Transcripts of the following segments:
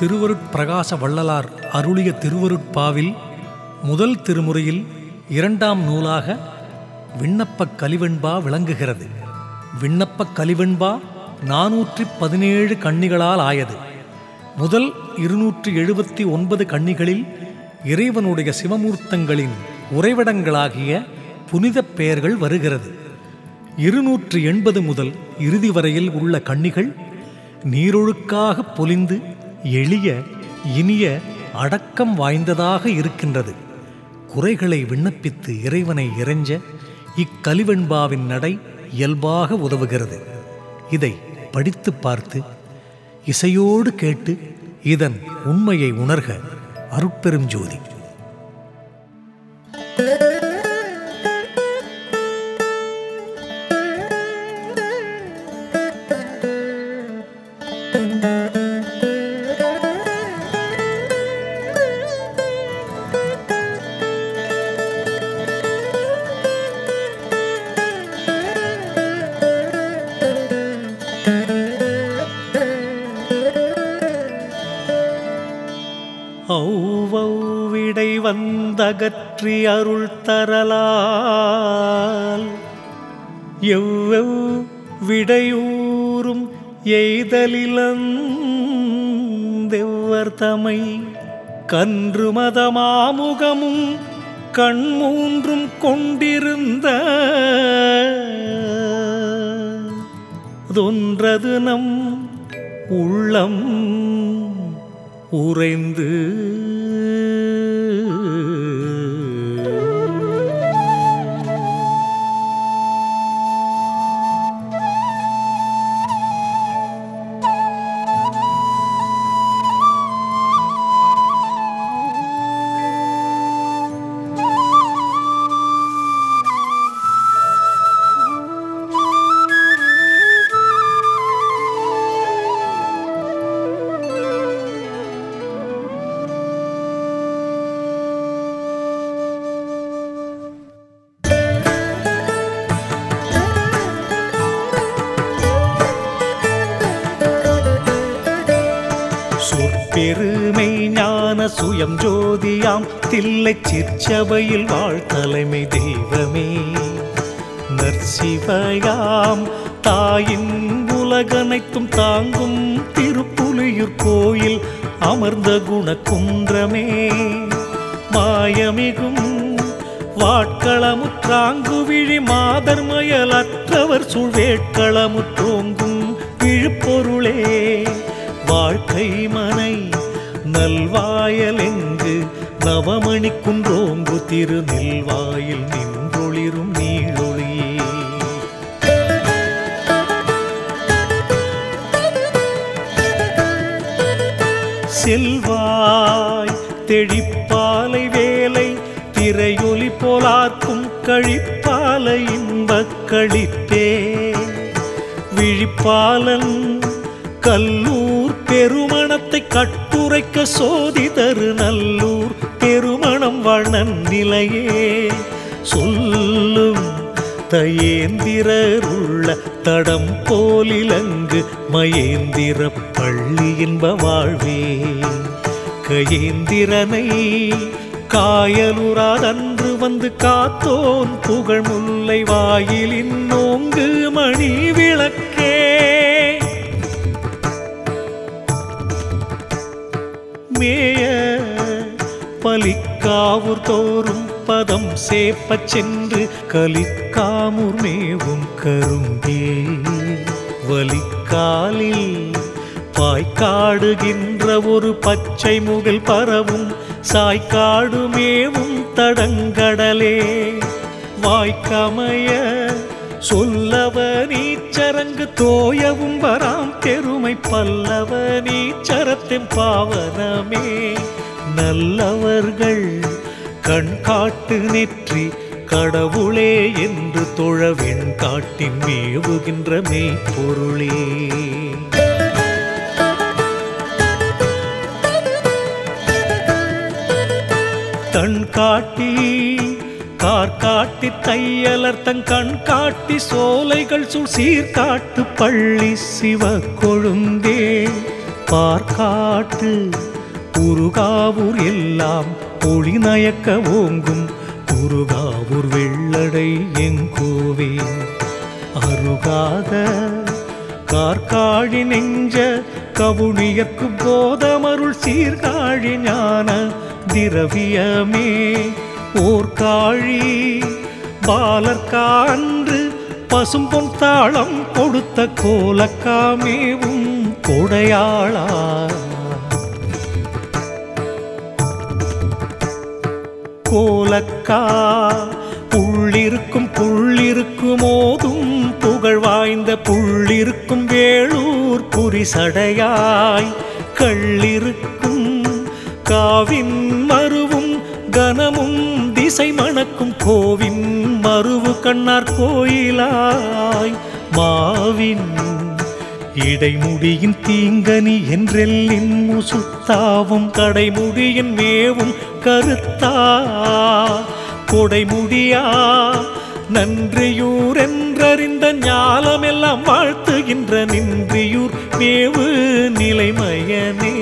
திருவருட்பிரகாச வள்ளலார் அருளிய திருவருட்பாவில் முதல் திருமுறையில் இரண்டாம் நூலாக விண்ணப்பக் கலிவெண்பா விளங்குகிறது. விண்ணப்பக் கலிவெண்பா நானூற்றி பதினேழு கன்னிகளால் ஆயது. முதல் இருநூற்றி எழுபத்தி ஒன்பது கன்னிகளில் இறைவனுடைய சிவமூர்த்தங்களின் உறைவிடங்களாகிய புனிதப் பெயர்கள் வருகிறது. இருநூற்று எண்பது முதல் இறுதி வரையில் உள்ள கன்னிகள் நீரொழுக்காக பொலிந்து எளிய இனிய அடக்கம் வாய்ந்ததாக இருக்கின்றது. குறைகளை விண்ணப்பித்து இறைவனை இறைஞ்ச இக்கலிவெண்பாவின் நடை இயல்பாக உதவுகிறது. இதை படித்து பார்த்து இசையோடு கேட்டு இதன் உண்மையை உணர்க அருட்பெரும் ஜோதி. அருள் தரலால் எவ்வெவ் விடையூறும் எய்தலிலந்தெவ்வர் தமை கன்று மதமாமுகமும் கண்மூன்றும் கொண்டிருந்த தொன்றது நம் உள்ளம் உறைந்து ஞான ஜோதியாம். தில்லை சிற்சபையில் வாழ்த்தலைமை தெய்வமே. நர்சிவயாம் தாயின் உலகனைத்தும் தாங்கும் திருப்புலியூர் கோயில் அமர்ந்த குணக்குன்றமே மாயமிகும் வாட்களமுற்றாங்கு விழி மாதர்மயல் அற்றவர் சுழ்வேட்களமுற்றோங்கும் விழுப்பொருளே வாழ்க்கை மனை நல்வாயலெங்கு நவமணி திரு நெல்வாயில் நின்றொளிரும் நீழொளியே செல்வாய் தெழிப்பாலை வேலை திரையொலி போலார்க்கும் கழிப்பாலை இன்பக் களிப்பே விழிப்பாலன் கல்லூர் பெருமணத்தை கட்டுரைக்க சோதி தரு நல்லூர் திருமணம் வண்ணன் நிலையே. சொல்லும் தயேந்திரருள்ள தடம் போலிலங்கு மயேந்திர பள்ளி என்ப வாழ்வே. கயேந்திரனை காயலுறாதன்று வந்து காத்தோன் புகழ் முல்லை வாயிலின் நோங்கு மணி விளக்கு மேய பலிக்காவூர் தோறும் பதம் சேப்பச் சென்று கலிக்காமூர் மேவும் கரும்பே. வலிக்காலில் பாய்க்காடுகின்ற ஒரு பச்சை முகில் பரவும் சாய்க்காடுமேவும் தடங்கடலே. வாய்க்கமைய சொல்லவ நீச்சரங்கு தோயவும் வராம் பெருமை பல்லவ நீச்சரத்தின் பாவனமே. நல்லவர்கள் கண் காட்டு நெற்றி கடவுளே என்று தொழவின் காட்டின் மேவுகின்ற மெய்ப்பொருளே. தன் காட்டி கார்காட்டி தையலர் தங் கண் காட்டி சோலைகள் சுழ் சீர்காட்டு பள்ளி சிவ கொழுந்தே. பார்க்காட்டு உருகாவூர் எல்லாம் ஒளி நயக்க ஓங்கும். உருகாவூர் வெள்ளடை எங்கோவே. அருகாத கார்காழி நெஞ்ச கவுனியக்கு போதமருள் சீர்காழி ஞான திரவியமே. ஓர்காழி பாலர்கான்று பசும்பொன் தாளம் கொடுத்த கோலக்காமேவும் கொடையாளா கோலக்கா புள்ளிருக்கும் புள்ளிருக்கும் ஓதும் புகழ் வாய்ந்த புள்ளிருக்கும் வேளூர் புரிசடையாய். கள்ளிருக்கும் காவின் மருவும் கனமும் இசை மணக்கும் கோவின் மருவு கண்ணார் கோயிலாய் மாவின் இடைமுடியின் தீங்கனி என்றெல்லின் முசுத்தாவும் கடைமுடியின் மேவும் கருத்தா. கொடைமுடியா நன்றியூர் என்றறிந்த ஞாலமெல்லாம் வாழ்த்துகின்ற நின்றியூர் மேவு நிலைமயனே.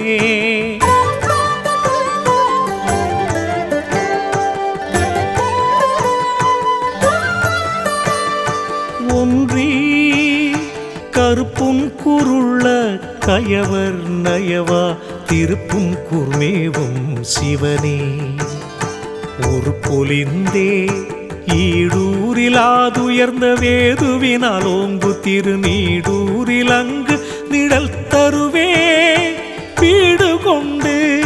கயவர் நயவா திருப்பும் குர்மேவும் சிவனே. ஒரு பொலிந்தே ஈடூரிலாதுயர்ந்த வேதுவினால் ஓங்கு திருநீடூரில் அங்கு நிழல் தருவே. வீடு கொண்டு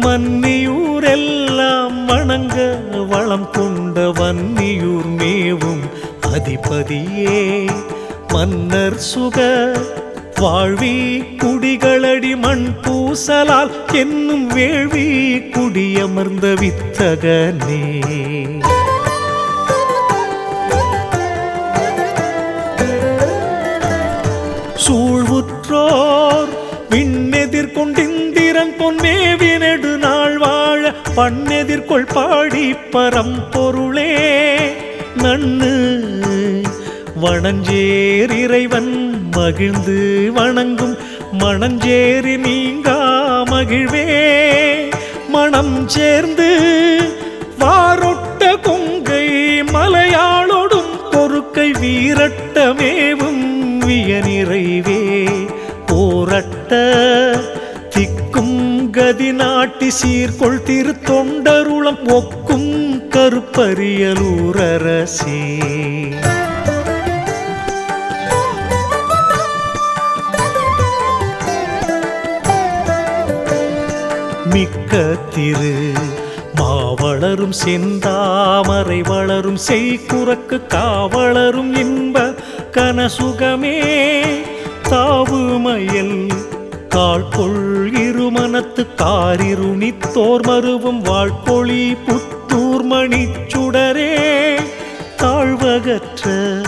மன்னியூரெல்லாம் வணங்க வளம் கொண்ட வன்னியூர் மேவும் அதிபதியே. மன்னர் சுக வாழ்வி குடிகளடி மண் பூசலால் என்னும் வேள்வி குடியமர்ந்த வித்தகனே. சூழ்வுற்றோர் விண்ணெதிர்கொண்டிந்திரன் பொன்மேவி நெடு நாள் வாழ பண்ணெதிர்கொள் பாடி பரம்பொருளே. நன்னு வணஞ்சேர் இறைவன் மகிழ்ந்து வணங்கும். மணஞ்சேரி நீங்கா மகிழ்வே. மனம் சேர்ந்து வாரொட்ட கொங்கை மலையாளோடும் பொறுக்கை வீரட்டமேவும் வியநிறைவே போரட்ட திக்கும் கதி நாட்டி சீர்கொள் திருத்தொண்டருளம் ஒக்கும் கருப்பரியலூரரசே. மிக்க திரு. மாவளரும் செந்தாமரை வளரும் செய்குறக்கு காவளரும் இன்ப கனசுகமே. தாவுமயல் மயல் இருமனத்து காரிருணி தோர் மருவும் வாழ்கொழி புத்தூர் மணிச்சுடரே தாழ்வகற்ற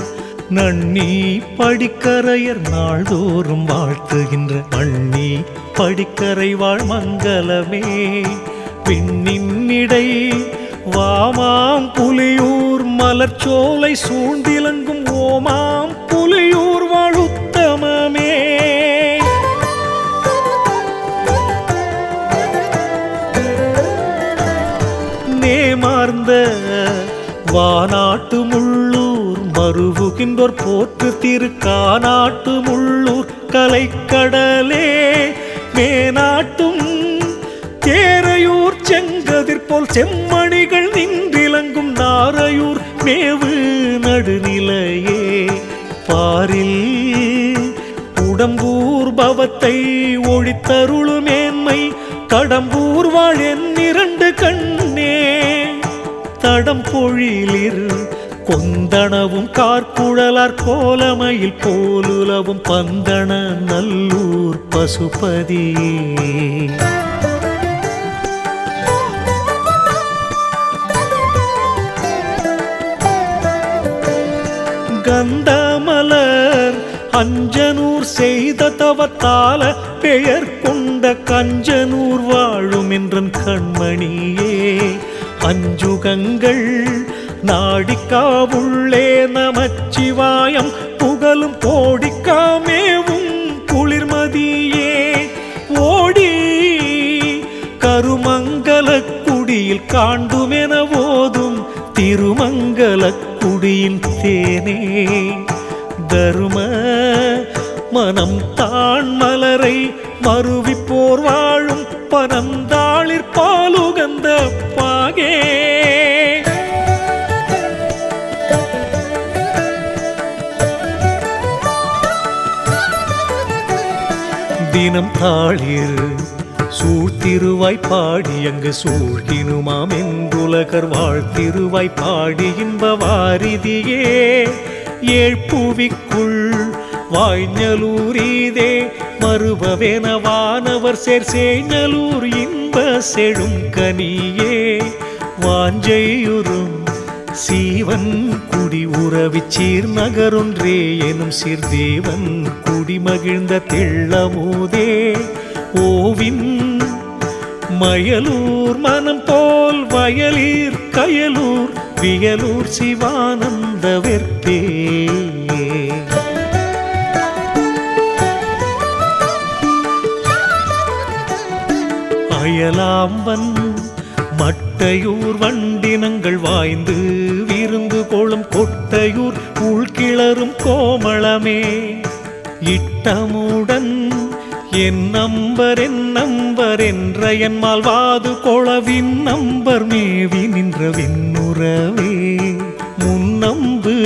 நன்னி படிக்கரையர் நாள்தோறும் வாழ்த்துகின்ற மண்ணி படிக்கரை வாழ் மங்களமே. பின்னின்னிடை வாமாம் புலியூர் மலர்ச்சோலை சூழ்ந்திலங்கும் ஓமாம் புலியூர் வாழுத்தமமே நேமார்ந்த வானாட்டு முழு மருவுகின்றோர் போற்று திருக்கானாட்டு முள்ளூர் கலைக்கடலே மேநாட்டும் தேரையூர் செங்கதிர் போல் செம்மணிகள் நின்றிலங்கும் நாரையூர் மேவு நடுநிலையே. பாரில் உடம்பூர் பவத்தை ஒழித்தருளு மேன்மை கடம்பூர் வாழ் என் இரண்டு கண்ணே. தடம் பொழிலிரு கொந்தனவும் கார்குழலார் கோலமையில் போலுலவும் பந்தன நல்லூர் பசுபதி. கந்தமலர் அஞ்சனூர் செய்த தவத்தால பெயர் கொண்ட கஞ்சனூர் வாழும் என்றன் கண்மணியே. அஞ்சுகங்கள் நாடிக்கா உள்ளே நமச்சிவாயம் புகழும் கோடிக்காமேவும் குளிர்மதியே. ஓடி கருமங்கல குடியில் காண்டுமென ஓதும் திருமங்கல குடியின் தேனே தரும மனம் தான் மலரை மருவி போர் வாழும் பனம்தான் தினம் தாளிர். சூழ்த்திருவாய் பாடி அங்கு சூழ்கினுமாம் என்றுலகர் வாழ்த்திருவாய் பாடி இன்ப வாரிதியே ஏழ்புவிக்குள் வாய்ஞலூரீதே மறுபவென வானவர் சேர் சேஞலூர் இன்ப செழும் கனியே. வாஞ்சையுறும் சீவன் குடி உறவி சீர் நகரொன்றே எனும் சீர்தேவன் குடி மகிழ்ந்த தெள்ளமூதே. ஓவின் மயலூர் மனம் போல் வயலீர் கயலூர் வியலூர் சிவானந்த வெற்பே. அயலாம்பன் மட்டையூர் வண்டினங்கள் வாய்ந்து விருந்து கொட்டையூர் உள்கிளரும் கோமளமே. இட்டமுடன் என் நம்பர் என் நம்பர் என்ற என் மால்வாது கொளவின் நம்பர் மேவி நின்ற விண்ணுறவே. முன்னம்பு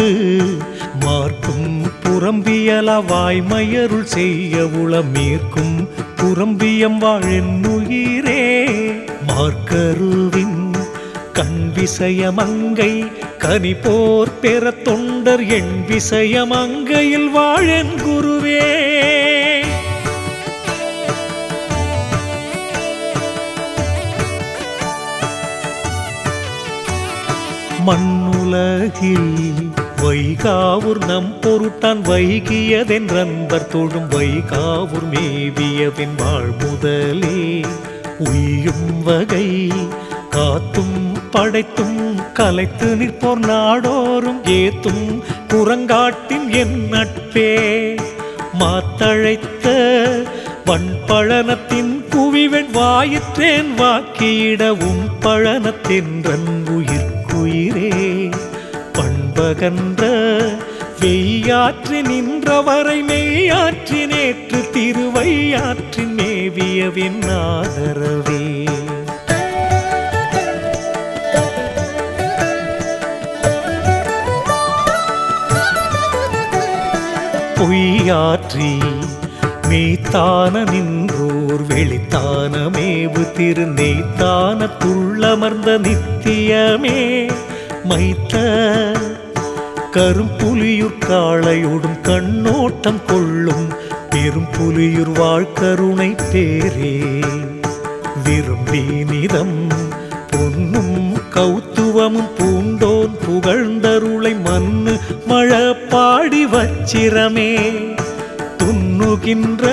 மார்க்கும் புறம்பியல வாய்மையருள் செய்ய உளமீர்க்கும் புறம்பியம் வாழென்னுயிரே மார்க்கருவின் கண் விசயமங்கை கனி போர் பெற தொண்டர் என் விசயமங்கையில் வாழன் குருவே. மண்ணுலகில் வைகாவூர் நம் பொருட்டான் வைகியதென் ரன்பர் தொழும் வைகாவூர் மேவியவின் வாழ்முதலே. உயும் வகை காத்தும் படைத்தும் கலைத்து நிற்போர் நாடோறும் ஏத்தும் குரங்காட்டின் என் நட்பே. மாத்தழைத்த வன்பழனத்தின் குவிவெண் வாயிற்றேன் வாக்கியிடவும் பழனத்தென்றன் உயிர்க்குயிரே. பண்பகன்ற வெய்யாற்றி நின்றவரை மெய்யாற்றி நேற்று திருவையாற்றின் மேவியவின் ஆதரவே. பொய்யாற்றி மெய்த்தான நின்றோர் வெளித்தான மேவு திருநெய்த்தான துள்ளமர்ந்த நித்தியமே. மைத்த கரும்புலியுர் காளையோடும் கண்ணோட்டம் கொள்ளும் பெரும் புலியுர் வாழ்கருணை பேரே. விரும்பி நிதம் பொன்னும் கௌத்துவமும் பூண்டோன் புகழ்ந்தருளை மண்ணு மழ பாடி வச்சிரமே. துண்ணுகின்ற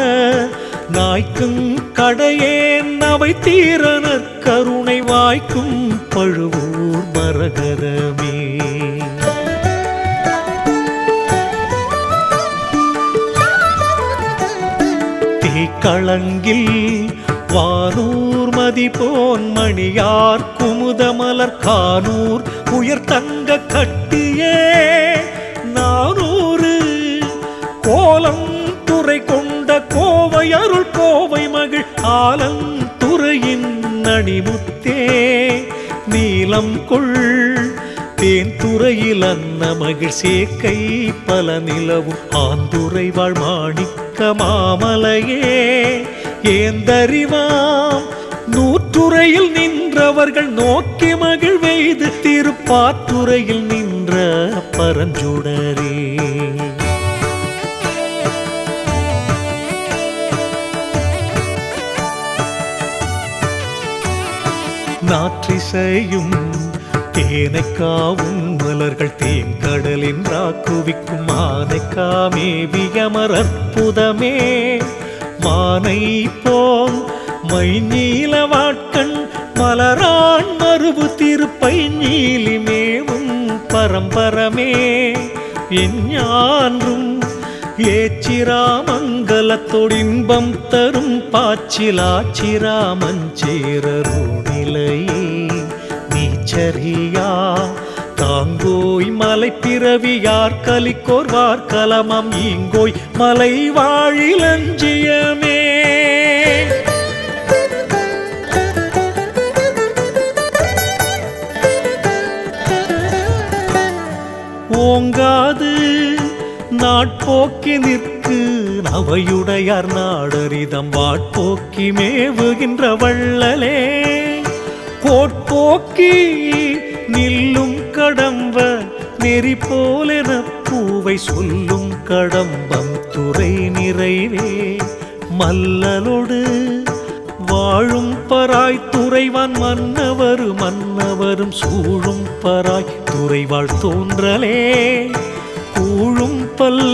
நாய்க்கும் கடையேன் அவை தீரனர் கருணை வாய்க்கும் பழுவூர் மரகரமே தீக்களங்கில் வானூர் மதிபோன் மணியார் குமுதமலர் கானூர் உயர் தங்க கட்டியே. அருள் கோவை மகள் ஆலந்துறையின் அணிமுத்தே. நீலம் கொள் தேன் துறையில் அன்ன மகிழ் சேக்கை பல நிலவும் ஆந்துரை வாழ் மாணிக்க மாமலையே. ஏந்தறிவாம் நூற்றுறையில் நின்றவர்கள் நோக்கி மகிழ் வெய்து திருப்பாத்துறையில் நின்ற பரஞ்சுடரே. நாற்றிசையும் தேனைக்காவும் மலர்கள் தேங்கடலின் ராக்குவிக்கும் ஆனைக்கா வியமர் அற்புதமே. மானை போம் மை நீல வாட்கண் மலரான் மறுபு திருப்பை நீலிமேவும் பரம்பரமே. எஞ்ஞான்றும் ஏச்சிராமங்கலத்தொடின்பம் தரும் பாச்சிலாச்சிராமஞ்சேரருணிலையே நீச்சரியா தாங்கோய் மலை பிறவியார் கலிக்கோர்வார் கலமம் இங்கோய் மலை வாழிலஞ்சியமே ஓங்காது நாட்போக்கி நிற்கு நவையுடையார் நாடரிதம் வாட்போக்கி மேவுகின்ற வள்ளலே. கோட்போக்கி நில்லும் கடம்ப நெறி போலென பூவை சொல்லும் கடம்பம் துறை நிறைவே. மல்லலோடு வாழும் பராய் துறைவான் மன்னவரும் மன்னவரும் சூழும் பராய் துறைவாழ் தோன்றலே. கூழும் பல்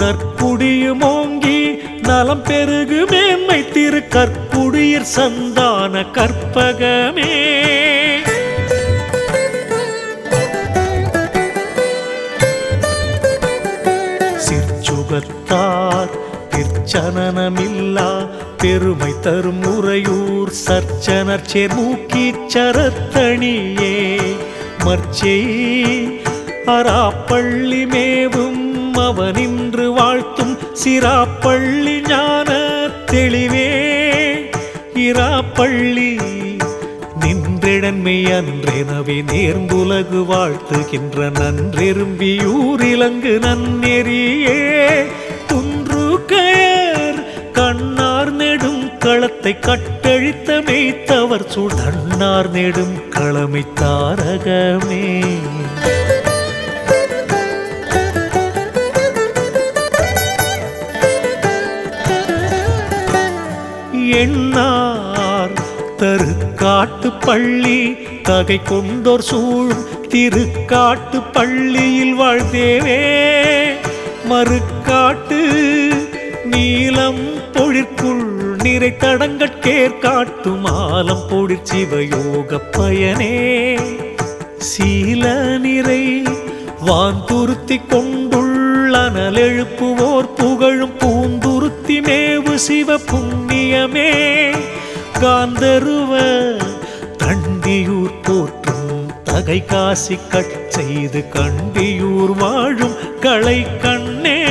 நற்குடியும் ஓங்கி நலம் பெருகு மேன்மை திரு கற்புடியர் சந்தான கற்பகமே. சிற்சுகத்தார் திருச்சனனமில்லா பெருமை தரும் உறையூர் சர்ச்சனர் சேர்மூக்கி சரத்தணியே. மர்ச்சே அராப்பள்ளி மேவும் அவனின்று வாழ்த்தும் சிராப்பள்ளி ஞான தெளிவே. இராப்பள்ளி நின்றிடன்மை அன்றெனவே நேர்ந்துலகு வாழ்த்துகின்ற நன்றெரும்பியூரிலங்கு நன்னெறியே. குன்று கயர் கண்ணார் நெடும் களத்தை கட்டழித்த மேய்த்தவர் சுடன்னார் நெடும் களமை தாரகமே. எண்ணார். தருக்காட்டு பள்ளி தகை கொண்டோர் சூழும் திருக்காட்டு பள்ளியில் வாழ்ந்தேவே. மறுக்காட்டு நீலம் பொழிற்குள் நிறை தடங்கட்கேர் காட்டும் ஆலம் பொழிற் பயனே. சீல நிறை வான் துருத்தி கொண்டுள்ளனல் எழுப்புவோர் புகழும் பூ மேவு சிவ புண்ணியமே. காந்தருவ கண்டியூர் போற்றும் தகை காசி கட் செய்து கண்டியூர் வாழும் களை கண்ணே.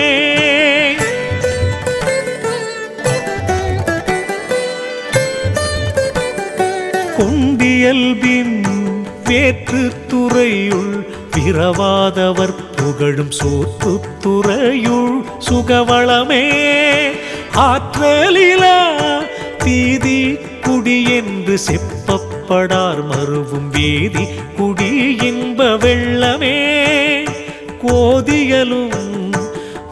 கொண்டியல்பின் வேற்று துறையுள் பிறவாதவர் புகழும் சோற்று துறையுள் சுகவளமே. ஆற்றலிலா தீதி குடி என்று செப்பப்படார் மறுவும் வீதி குடி இன்ப வெள்ளமே. கோதியலும்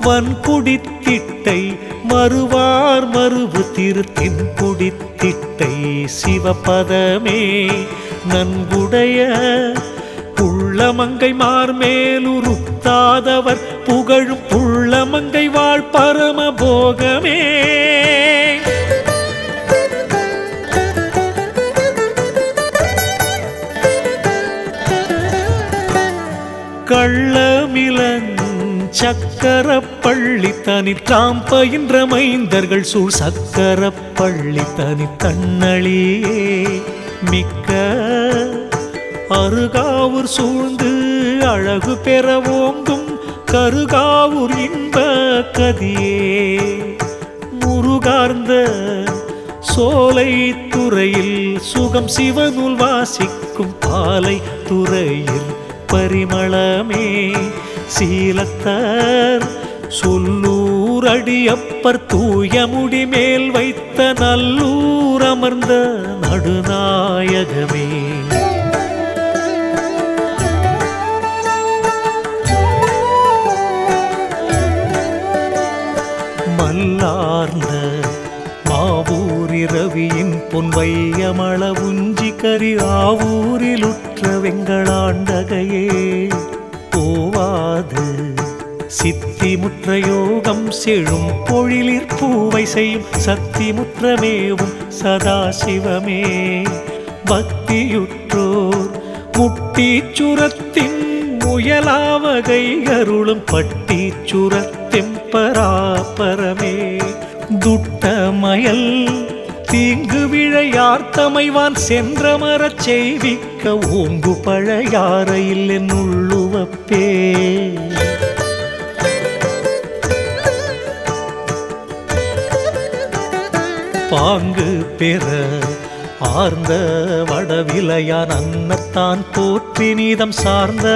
வன்குடித்திட்டை மறுவார் மறுவு திருத்தின் குடித்திட்டை சிவபதமே. நன்குடைய உள்ளமங்கை மார்மேலுருத்தாதவர் புகழும் புள்ளமங்கை வாழ் பரம போகமே. கள்ளமிலன் தனி தாம் பயின்ற மைந்தர்கள் சூழ் சக்கரப்பள்ளி தனி தன்னழியே. மிக்க அருகாவூர் சூழ்ந்து அழகு பெறவோ கருகாவூர் இன்ப கதியே முருகார்ந்த சோலை துறையில் சுகம் சிவநூல் வாசிக்கும் பாலை துறையில் பரிமளமே. சீலத்தர் சொல்லூர் அடியப்பர் தூய முடி மேல் வைத்த நல்லூர் அமர்ந்த நடுநாயகமே. மாவூரிரவியின் பொன் வையமள உஞ்சி கரி ஆவூரிலுற்ற வெங்களாண்டகையே. போவாது. சித்தி முற்ற யோகம் செழும் பொழிலிற் பூவை செய்யும் சக்தி முற்றமேவும் சதாசிவமே. பக்தியுற்றோர் முட்டீச்சுரத்தின் முயலாவகை அருளும் பட்டீச்சுரத்தெம்பராபரமே துட்டமயல் தீங்கு விழையார்த்தமைவான் சென்றமரச் செய்விக்க ஓங்கு பழையாறையில் என் உள்ளுவப்பே. பாங்கு பெற ஆர்ந்த வடவிலையான் அன்னத்தான் போற்றி நீதம் சார்ந்த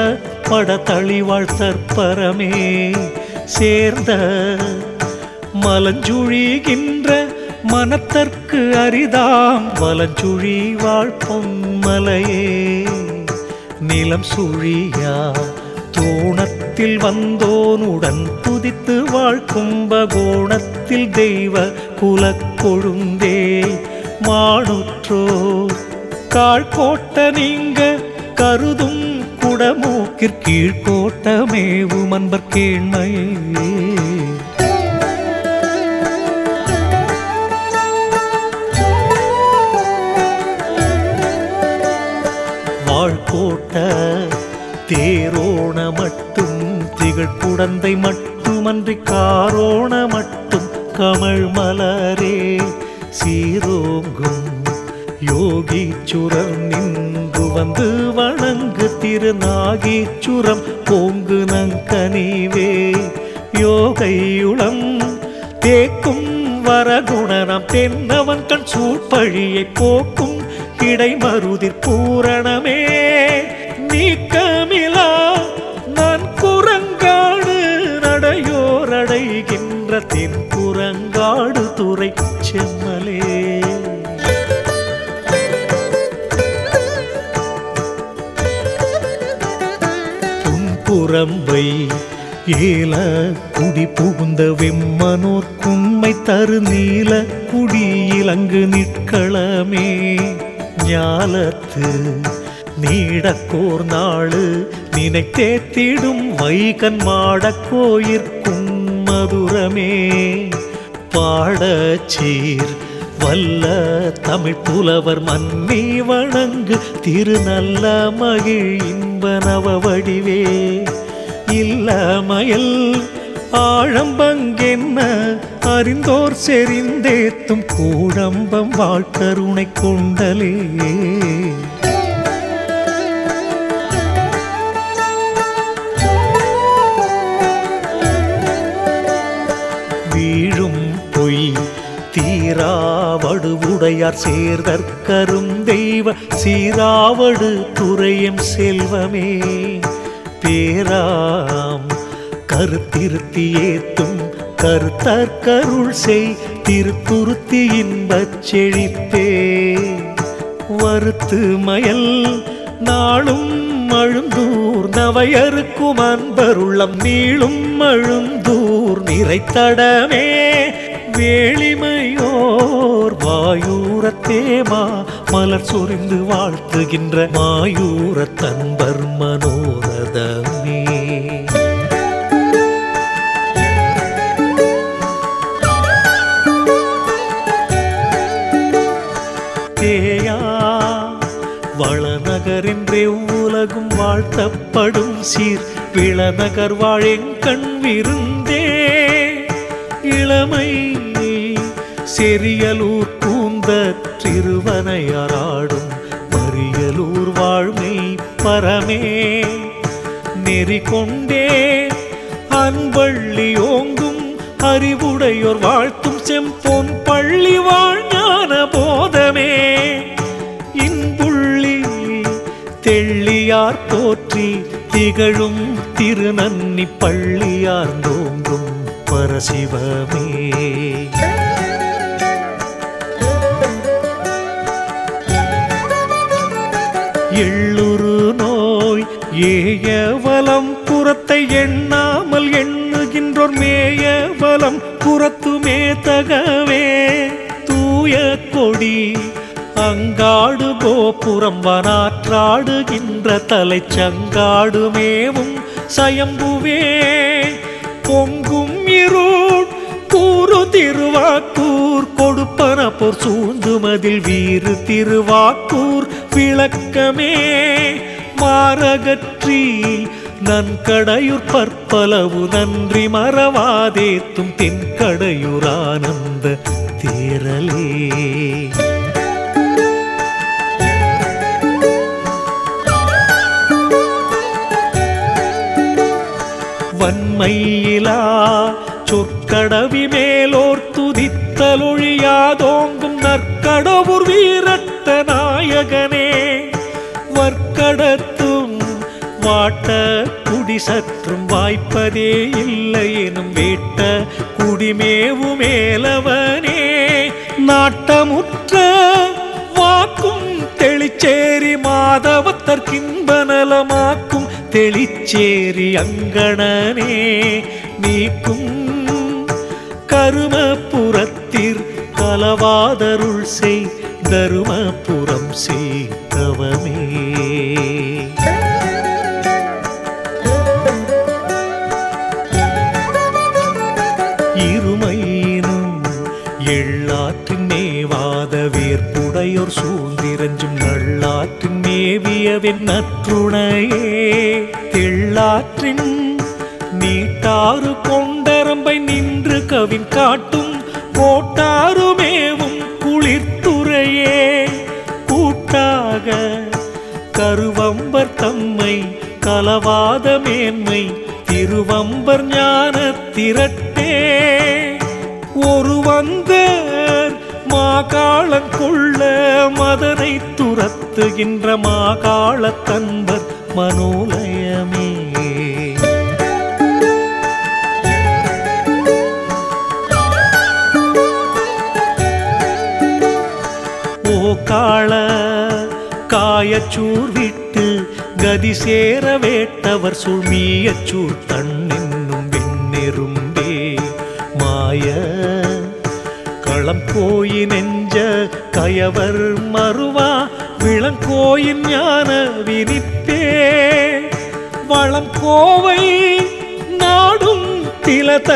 படத்தளி வாழ்த்தற்பரமே சேர்ந்த மலஞ்சுழிகின்ற மனத்தற்கு அரிதாம் வலஞ்சுழி வாழ்பொன்மலையே நிலம் சுழியா தோணத்தில் வந்தோனுடன் துதித்து வாழ்கும்பகோணத்தில் தெய்வ குலக்கொழுந்தே மாணுற்றோ காழ்கோட்ட நீங்க கருதும் குடமூக்கிற் கீழ்கோட்டமேவும் அன்பர் கேண்மையே திகழ் குடந்தை மட்டுமன்றி காரோண மட்டும் கமழ் மலரே. சீரோங்கும் யோகீச்சுரர் நின்று வந்து வணங்கு திருநாகீச்சுரம் போங்கு நங்கனிவே. யோகையுளம் தேக்கும் வரகுணனம் தென்னவன் கண் சூழ்பழியை போக்கும் இடைமருதிற் பூரணமே. நீக்கமிலா நடையோரடைகின்ற புறங்காடு துறை செம்மலே. புறம்பை ஏல குடி புகுந்த வெம்மனோர் குண்மை தரு நீல குடி இலங்கு நிற்களமே ஞாலத்து நீடக்கோர் நாளு நினைத்தேத்திடும் வைகன் மாடக் கோயிற்கும் மதுரமே பாடச்சீர் வல்ல தமிழ் புலவர் மன்னி வணங்கு திருநல்ல மகிழ் இன்பனவ வடிவே. இல்லமயல் ஆழம்பங்கென்ன அறிந்தோர் செறிந்தேத்தும் கூடம்பம் வாழ்க்கருணை கொண்டலே. தீராவடு சேர்தற்கரும் தெய்வ சீராவடு துறையம் செல்வமே. பேராம் கருத்திருத்தி ஏத்தும் கருத்தற்கருள் செய் திருத்துருத்தி இன்பச் செழிப்பே. வருத்து மயல் நாளும் அழுந்தூர் நவையருக்கும் அன்பருள்ளம் நீளும் அழுந்தூர் நிறைத்தடமே வேளிமையோர் வாயூரத்தேமா மலர் சொரிந்து வாழ்த்துகின்ற மாயூர தன்பர் மனோரதமே. தேயா வளநகரின்றே உலகும் வாழ்த்தப்படும் சீர் விளநகர் வாழெங்கண் விருந்தே. இளமை செரியலூர் பூந்த திருவனையராடும் பரியலூர் வாழ்மை பரமே. நெறி கொண்டே அன்பள்ளி ஓங்கும் அறிவுடையோர் வாழ்த்தும் செம்பொன் பள்ளி வாழ்ஞான போதமே இன்புள்ளி தெள்ளியார் போற்றி திகழும் திருநன்னி பள்ளியார் தோங்கும் பரசிவமே. ஏயவலம் புறத்தை எண்ணாமல் எண்ணுகின்றோர் மேயவலம் புறத்துமே தகவே. தூய கொடி அங்காடு கோபுரம் வனாற்றாடுகின்ற தலைச்சங்காடு மேவும் சயம்புவே. பொங்கும் இருள் கூறு திருவாக்கூர் கொடுப்பன போர் சூழ்ந்து வீறு திருவாக்கூர் விளக்கமே. மாரகற்றி நன்கடையுர் பற்பலவு நன்றி மறவாதேத்தும் தென்கடையுர் ஆனந்த தேய வன்மையிலா சொற்கடவி மேலோர் துதித்தலொழியாதோங்கும் நற்கடவுர் வீரட்ட நாயகனே. வாட்ட குடி சற்றும் வாய்ப்பதே இல்லை எனும் வேட்ட குடிமேவு மேலவனே. நாட்டமுற்ற வாக்கும் தெளிச்சேரி மாதவத்தற்கின்ப நலமாக்கும் தெளிச்சேரி அங்கணனே. நீக்கும் கரும கருமபுரத்திற் கலவாதருள் செய் தருமபுரம் செய்தவமே. நல்லோர் சூழ்ந்திரஞ்சும் நல்லாற்றின் மேவியவென் நற்றுணையே. தெள்ளாற்றின் நீட்டாறு கொண்டரம்பை நின்று கவின் காட்டும் கோட்டாருமேவும் குளிர்த்துறையே. கூட்டாக கருவம்பர் தம்மை கலவாத மேன்மை திருவம்பர் ஞான திரட்டே. ஒரு வந்தர் மாகாளம் கொள்ள மதனை துரத்துகின்ற மாகாள தன்பர் மனோலயமே ஓ காள காயச்சூர் விட்டு கதி சேர வேட்டவர் சுழ்மியச்சூர் தன்னென்னும் களம் நெஞ்ச கயவர் மறுவா விளங்கோயின் ஞான விரித்தே வளம் கோவை நாடும் திலத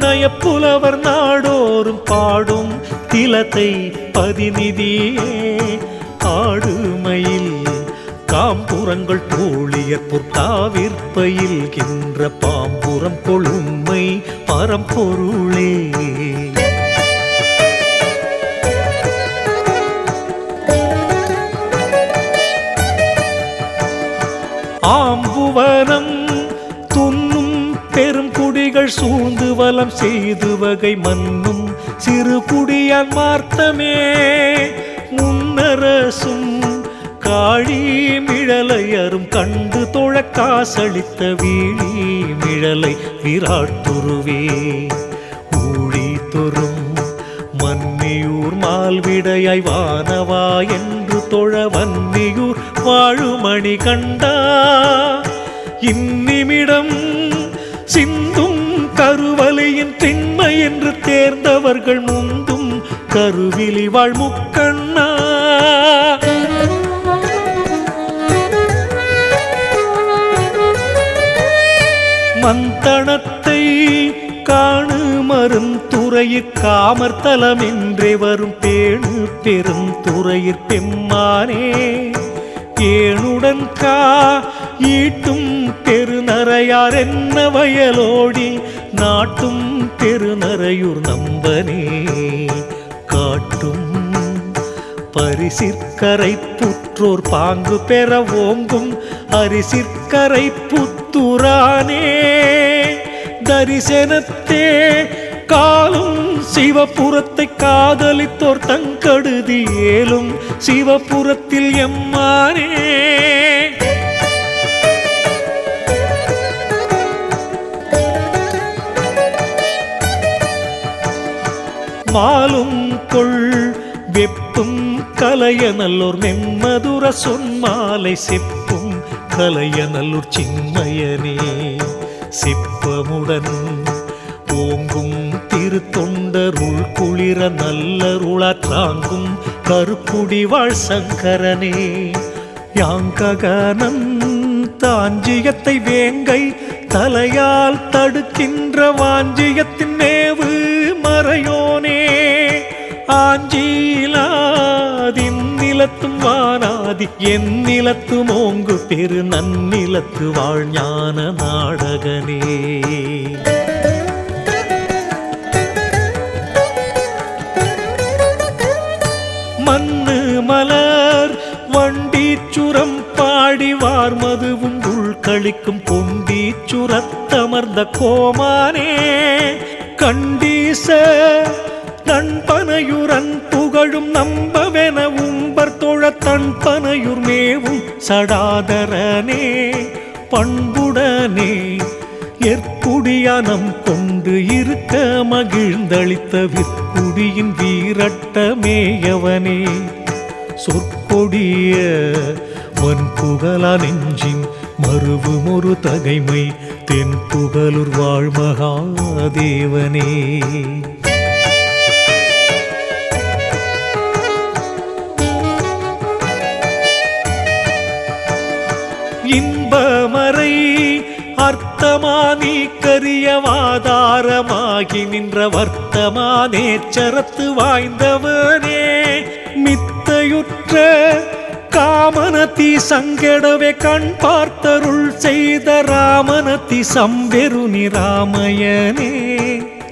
நயப்புலவர் நாடோறும் பாடும் திலத்தை பதிநிதியே. ஆடுமையில் காம்புறங்கள் தோழியர் பொற்காவிற்பயில்கின்ற பாம்புறம் கொழுமை பரம்பொருளே. ஆம்புவனம் துண்ணும் பெரும் குடிகள் சூழ்ந்து வலம் செய்து வகை மண்ணும் சிறு குடியான் மார்த்தமே. முன்னரசும் காழி மிழலையரும் கண்டு தொழ காசளித்த வீழி மிழலை விராட்டுருவே. ஊழி தொரும் மன்னியூர் மால்விடையாய் வானவா என்று தொழ வன்னியூர் வாழுமணி கண்டா. இந்நிமிடம் சிந்தும் கருவலையின் திண்மை என்று தேர்ந்தவர்கள் முந்தும் கருவிலி வாழ்முக்கண்ணா. மந்தனத்தை காணு காணு மருந்துறையிற் காமர்த்தலமின்றே வரும் பேணு பெரும் துறையிற் பெம்மானே. ஏனுடன் கா ஈட்டும் தெருநறையார் என்ன வயலோடி நாட்டும் தெருநறையூர் நம்பனே. காட்டும் பரிசிற்கரை புற்றோர் பாங்கு பெற ஓங்கும் அரிசிற்கரை புத்துரானே. தரிசனத்தே காலும் சிவபுரத்தை காதலித்தோர் தங்கடுதி ஏலும் சிவபுரத்தில் எம்மானே. மாலும் கொள் வெப்பும் கலைய நல்லோர் மெம்மதுர சொன்மாலை செப்பும் கலைய நல்லூர் சின்மயனே. சிப்பமுடன் ஓங்கும் திருத்தொண்டருள் குளிர நல்லருளாற்றாங்கும் கருக்குடி வாழ் சங்கரனே. யாங்ககனன் தாஞ்சியத்தை வேங்கை தலையால் தடுக்கின்ற வாஞ்சியத்தின் மேவு மறையோனே. ஆஞ்சீலாதின் நிலத்தும் வானாதி என் நிலத்தும் ஓங்கு பெரு நன்னிலத்து வாழ்ஞான நாடகனே. களிக்கும் கொண்டி சுரத்தமர்ந்த கோமானே கண்டீச நண்பனையுரன் புகழும் நம்பவென உம்பர் தொழ தன்பனையுர் மேவும் சடாதரனே பண்புடனே எற்குடியானம் கொண்டு இருக்க மகிழ்ந்தளித்த விற்குடியின் வீரட்டமேயவனே சொற்கொடிய வன்புகழா நெஞ்சின் மறுவும் ஒரு தகைமை தென் புகழூர் வாழ் மகாதேவனே. இன்பமறை அர்த்தமானி கரியவாதாரமாகி நின்ற வர்த்தமானேச்சரத்து வாய்ந்தவனே. மித்தையுற்ற காமனதி சங்கடவே கண் பார்த்தருள் செய்த ராமனதி சம்பெருனி ராமயனே.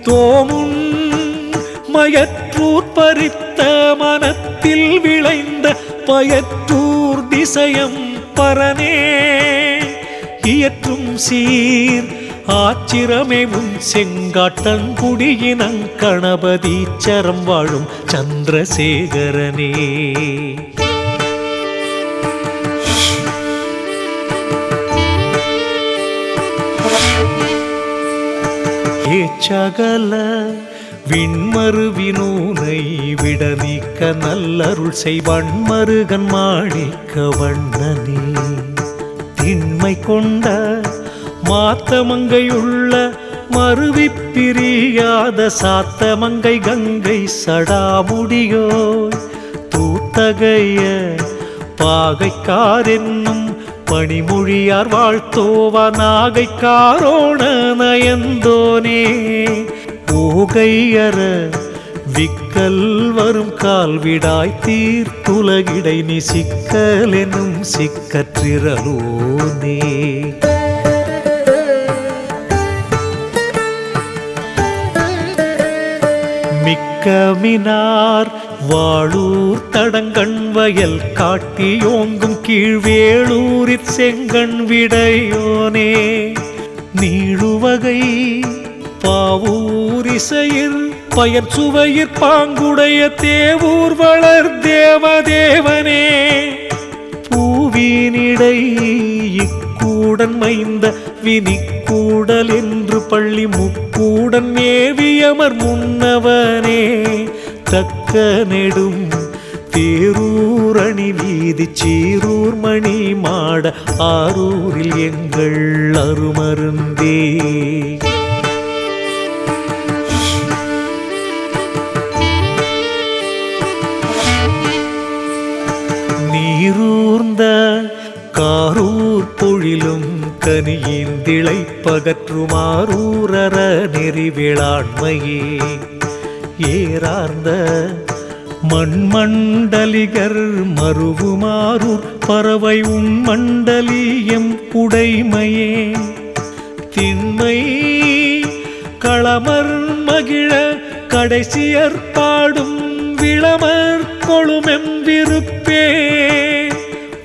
தோமுன் மயற்றூர் பறித்த மனத்தில் விளைந்த பயற்றூர் திசையம் பரனே. இயற்றும் சீர் ஆச்சிரமே உன் செங்காட்டன் குடியினங் கணபதீச்சரம் வாழும் சந்திரசேகரனே. ஏச்சகல விண்மருவினூனை விட நீக்க நல்லருள் செய்வன் மருகன் மாணிக்க வண்ணனே. திண்மை கொண்ட மாத்தமங்கையுள்ள மருவி பிரியாத சாத்தமங்கை கங்கை சடாமுடியோ தூத்தகைய பாகைக்கார் என்னும் பணிமொழியார் வாழ்த்தோவா நாகைக்காரோண நயந்தோனே ஓகையற விக்கல் வரும் கால்விடாய் தீர்த்துலகிடை நீ சிக்கல் எனும் சிக்கற்றிரலோனே. மிக்கமினார் வாழூர் தடங்கண் வயல் காட்டியோங்கும் கீழ்வேளூரிற் செங்கண் விடையோனே. நீழுவகை பாவூரிசையில் பயர் சுவையிற் பாங்குடைய தேவூர் வளர் தேவதேவனே. பூவினிடை இக்கூடன் மைந்த வினிக்கூடல் என்று பள்ளி முக்கூடன் மேவியமர் முன்னவனே. தக்க நெடும். தேரூரணி வீதி சீரூர் மணி மாட ஆரூரில் எங்கள் அருமருந்தே. நீரூர்ந்த காரூர் பொழிலும் கனியின் பகற்றுமாரூரர நெறி வேளாண்மையே ஏறார்ந்த மண்மண்டலிகர் மருவுமாரூர் பறவை உன் மண்டலியம் உடைமையே திண்மை களமர் மகிழ கடைசியர் பாடும் விளமர் கொழுமெம் விருப்பே.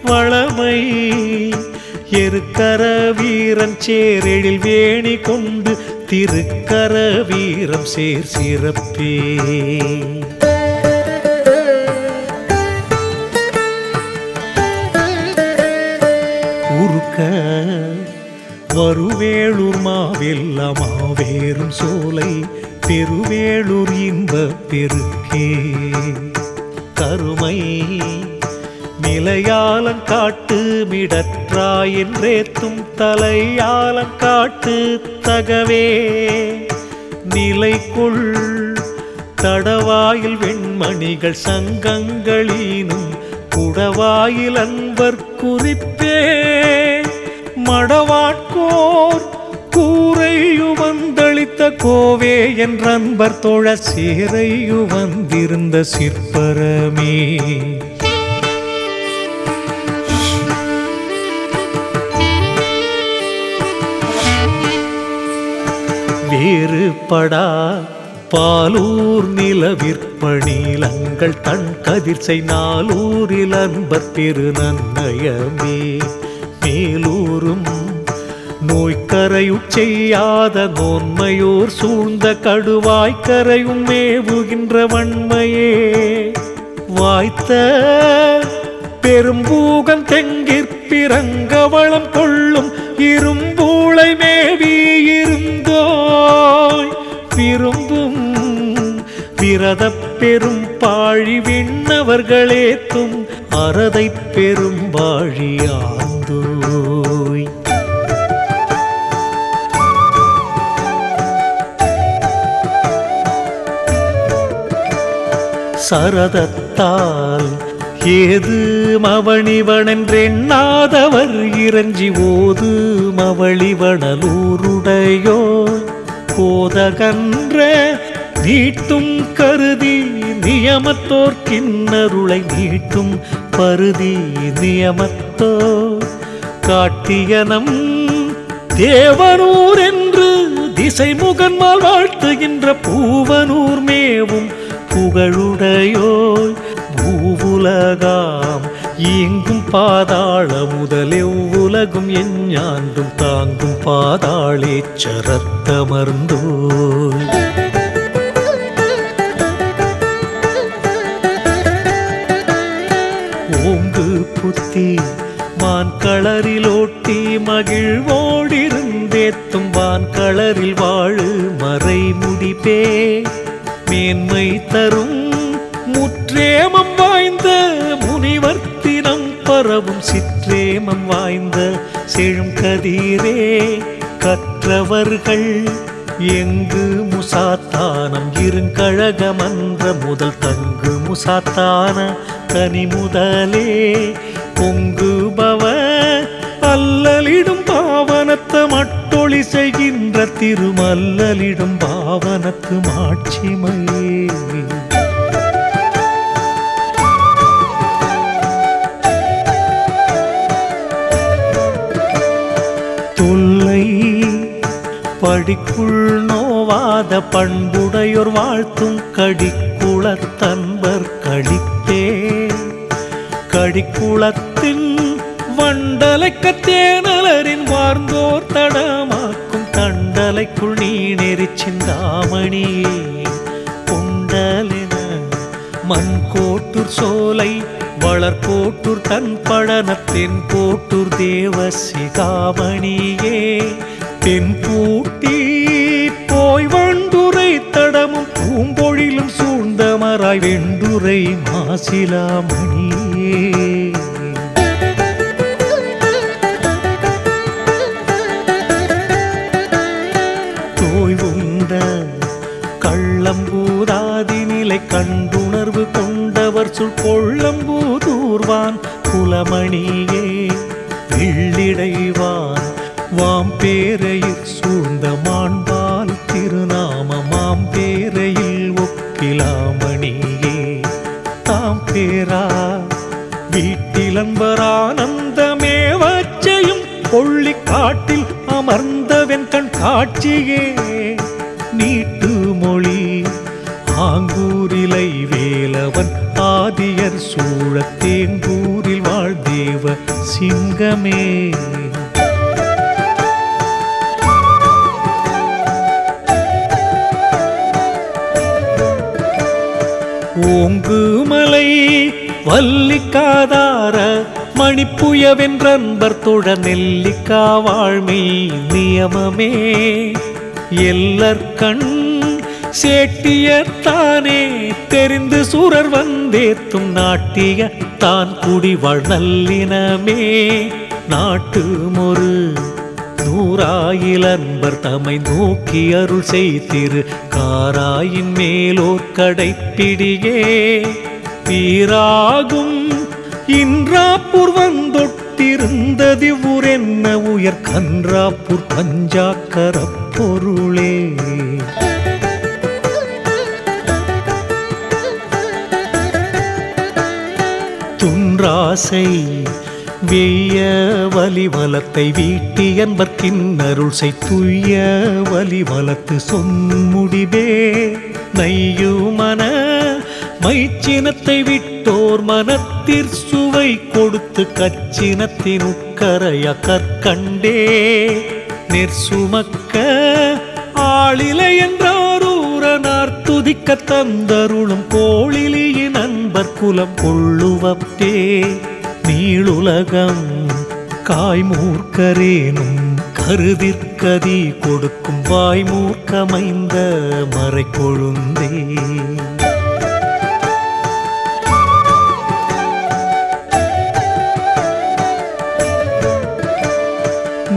வளமை எருக்கர வீரன் சேரெழில் வேணி கொண்டு திருக்கர வீரம் சேர் சிறப்பே. உருக்க வருவேளூர் மாவெல்ல மாவேறும் சோலை பெருவேளூர் இன்ப பெருக்கே. கருமை நிலையாலங்காட்டு மிடற்றாயின்றேத்தும் என்றேத்தும் தலையாலங்காட்டு தகவே. நிலைக்குள் தடவாயில் வெண்மணிகள் சங்கங்களினும் குடவாயில் அன்பர் குறிப்பே. மடவாட்கோர் கூரையுவந்தளித்த கோவே என்ற அன்பர் தோழ சீரையு வந்திருந்த சிற்பரமே. வேறுபடா. பாலூர் நிலவிற்பணிலங்கள் தன் கதிர்சை நாளூரில் அன்பர் பெரு நன்னயமே. மேலூரும் நோய்க்கரையுச்செய்யாத நோன்மையோர் சூழ்ந்த கடுவாய்க்கரையும் மேவுகின்ற வன்மையே. வாய்த்த பெரும்பூகன் தெங்கிற்பிறங்கவளம் கொள்ளும் இரும்பூளை மேவி விரும்பும் விரதப் பெரும் பாழி விண்ணவர்களேத்தும். அறதை பெரும் வாழியாந்தோய் சரதத்தால் ஏது மவணிவனென்றெண்ணாதவர் இறஞ்சி ஓது மவளிவனலூருடையோ போதகன்ற நீட்டும் கருதி நியமத்தோர் கிண்ணருளை நீட்டும் பருதி நியமத்தோ காட்டியனம் தேவனூர் என்று திசை முகன்மால் வாழ்த்துகின்ற பூவனூர் மேவும் புகழுடையோய் பூவுலகாம் இயங்கும் பாதாள முதலெவ்வுலகும் எஞ்ஞாண்டும் தாங்கும் பாதாளே சரத்தமர்ந்தோ ஓங்கு புத்தி மான் களரில் ஓட்டி மகிழ்வோடிருந்தேத்தும் வான் களரில் வாழு மறைமுடிப்பே. மேன்மை தரும் பரவும் சிற்றேமம் வாய்ந்த செழும் கதிரே கற்றவர்கள் எங்கு முசாத்தானம்? இருங்கழகமன்ற முதல் தங்கு முசாத்தான தனி முதலே பொங்குபவ அல்லலிடும் பாவனத்த மட்டொளி செய்கின்ற திருமல்லலிடும் பாவனத்து மாட்சிமையே. படிக்குள் நோவாத பண்புடையோர் வாழ்த்தும் கடிக்குளத்தன்பர் கடித்தே கடிக்குளத்தின் வண்டலைக்கத்தேனலரின் வார்ந்தோர் தடமாக்கும் தண்டலைக்குள் நீ நெறிச்சிந்தாமணியே கொண்டலென மண் கோட்டூர் சோலை வளர்கோட்டூர் தன் படனத்தின் கோட்டூர் தேவ சிகாமணியே. தென்பூட்டி போய் வண்டுரை தடமும் பூம்பொழிலும் சூழ்ந்த சூழ்ந்தமராய் வெண்டுரை மாசிலாமணியே. தோய்வுண்ட கள்ளம்பூதாதி நிலை கண்டுணர்வு கொண்டவர் சொல் கொள்ளம்பூதூர்வான் குலமணியே வெள்ளிடைவான் வாம் பேரையில் சூழ்ந்த மாண்பால் திருநாம மாம் பேரையில் ஒப்பிலாமணியே. தாம் பேரா வீட்டிலன்பரானந்தமே வச்சையும் கொள்ளி காட்டில் அமர்ந்தவன் கண் காட்சியே. நீட்டு மொழி ஆங்கூரிலை வேலவன் ஆதியர் சூழத்தேங்கூரில் வாழ்தேவ சிங்கமே. ஓங்கு மலை வல்லிக்காதார மணிப்புயவென்றன்பர் தொழ நெல்லிக்கா வாழ்மை நியமமே. எல்லற்கண் சேட்டியத்தானே தெரிந்து சூரர் வந்தேத்தும் நாட்டிய தான் குடிவள் நல்லினமே நாட்டு மொரு நூறாயிலன்பர் தமை நோக்கி அருள் செய்திரு. காராயின் மேலோர் கடைப்பிடியே. பீராகும் இன்றாப்பூர் வந்தொட்டிருந்தது ஊரென்ன உயர் கன்றாப்பூர் பஞ்சாக்கரப் பொருளே துன்றாசை வெய்ய வலிவலத்தை வீட்டி என்பர்க்கின் அருள் செய்துய்ய வலிவலத்து சொன்முடிவே நையுமன மைச்சினத்தை விட்டோர் மனத்திற் சுவை கொடுத்து கச்சினத்தின் உட்கரைய கற்கண்டே. நெற்சுமக்க ஆளிலை என்றாரூரனார் துதிக்க தந்தருளும் கோழிலியின் அன்பர் குலம் கொள்ளுவப்பே நீளுலகம் காய்மூர்க்கரேனும் கருதிற்கதி கொடுக்கும் வாய்மூர்க்கமைந்த மறை கொழுந்தே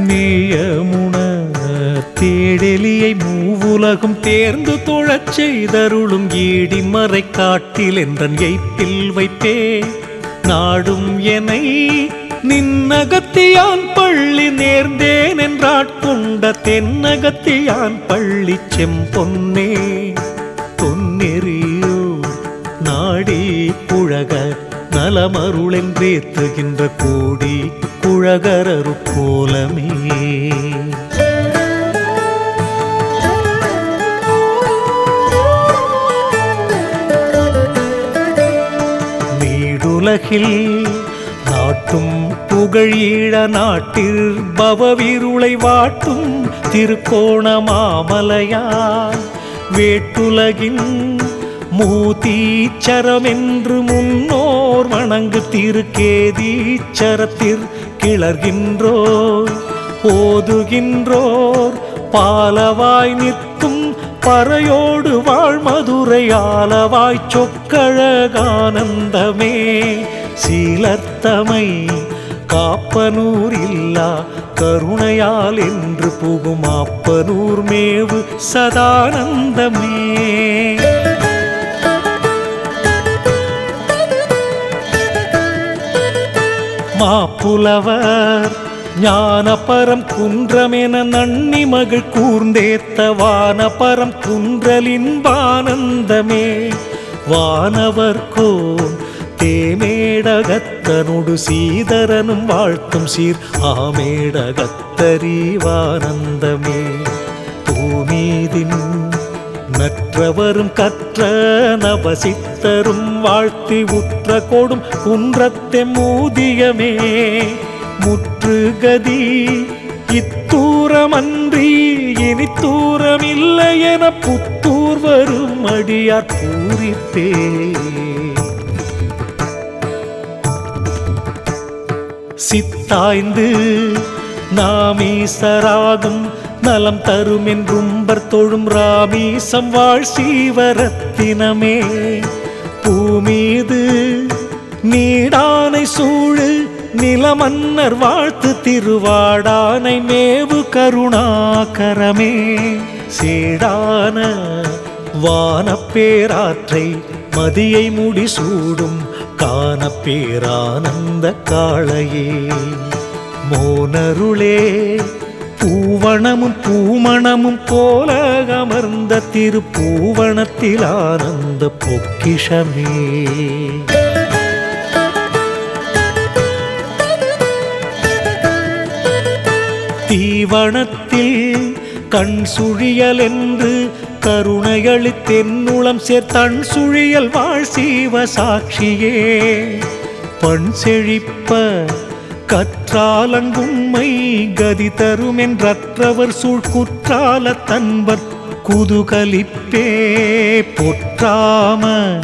நேயமுன தேடெலியை மூவுலகம் தேர்ந்து தொழச் செய்தருளும் ஈடி மறை காட்டில் என்றன் எய்ப்பில் வைப்பேன் நாடும் எனை நின்னகத்தியான் பள்ளி நேர்ந்தேன் என்றாட்கொண்ட தென்னகத்தியான் பள்ளி செம்பொன்னே. தொன்னெறியோர் நாடி புழக நலமருளென்றேத்துகின்ற கோடி குழகரரு கோலமே உலகில் நாட்டும் புகழீழ நாட்டில் பவவிருளை வாட்டும் திருக்கோண திருக்கோணமாமலையார் வேட்டுலகின் மூதீச்சரமென்று முன்னோர் வணங்கு திருக்கேதீச்சரத்திற் கிளர்கின்றோர் ஓதுகின்றோர் பாலவாய் நிற்கும் பறையோடு வாழ் மதுரை ஆலவாய் சொக்கழகானந்தமே சீலத்தமை காப்பனூர் இல்லா கருணையால் என்று புகும் ஆப்பனூர் மேவு சதானந்தமே. மாப்புலவர் ஞானபரம் குன்றமென நன்னி மகள் கூர்ந்தேத்த வானபரம் குன்றலின் வானந்தமே. வானவர்கோன் தேமேடகத்தனொடு சீதரனும் வாழ்த்தும் சீர் ஆமேடகத்தரீவானந்தமே பூமீதின் நற்றவரும் கற்ற நவசித்தரும் வாழ்த்தி உற்ற கொடும் குன்றத்தெம் ஊதியமே. முற்றுகதி. இத்தூரமன்றி இனி தூரமில்லை என புத்தூர் வரும் அடியார் பூரித்தே. சித்தாய்ந்து நாமீசராகும் நலம் தரும் என்றும்பர் தொழும் ராமீசம் வாழ் சீவரத்தினமே. பூமீது நீடானை சூழு நிலமன்னர் வாழ்த்து திருவாடானை மேவு கருணாகரமே. சேடான வானப்பேராற்றை மதியை முடி சூடும் காணப்பேரானந்த காளையே. மோனருளே பூவணமும் பூமணமும் போல அமர்ந்த திருப்பூவணத்தில் ஆனந்த பொக்கிஷமே. தீவனத்தில் கண் சுழியல் என்று கருணையளித்தென்னுளம் சேர்த்தன் சுழியல் வாழ் சீவ சாட்சியே. பண் செழிப்ப கற்றாலங்குண்மை கதி தரும் என்றற்றவர் சூழ்குற்றால தன்பர் குதுகலிப்பே. பொற்றாம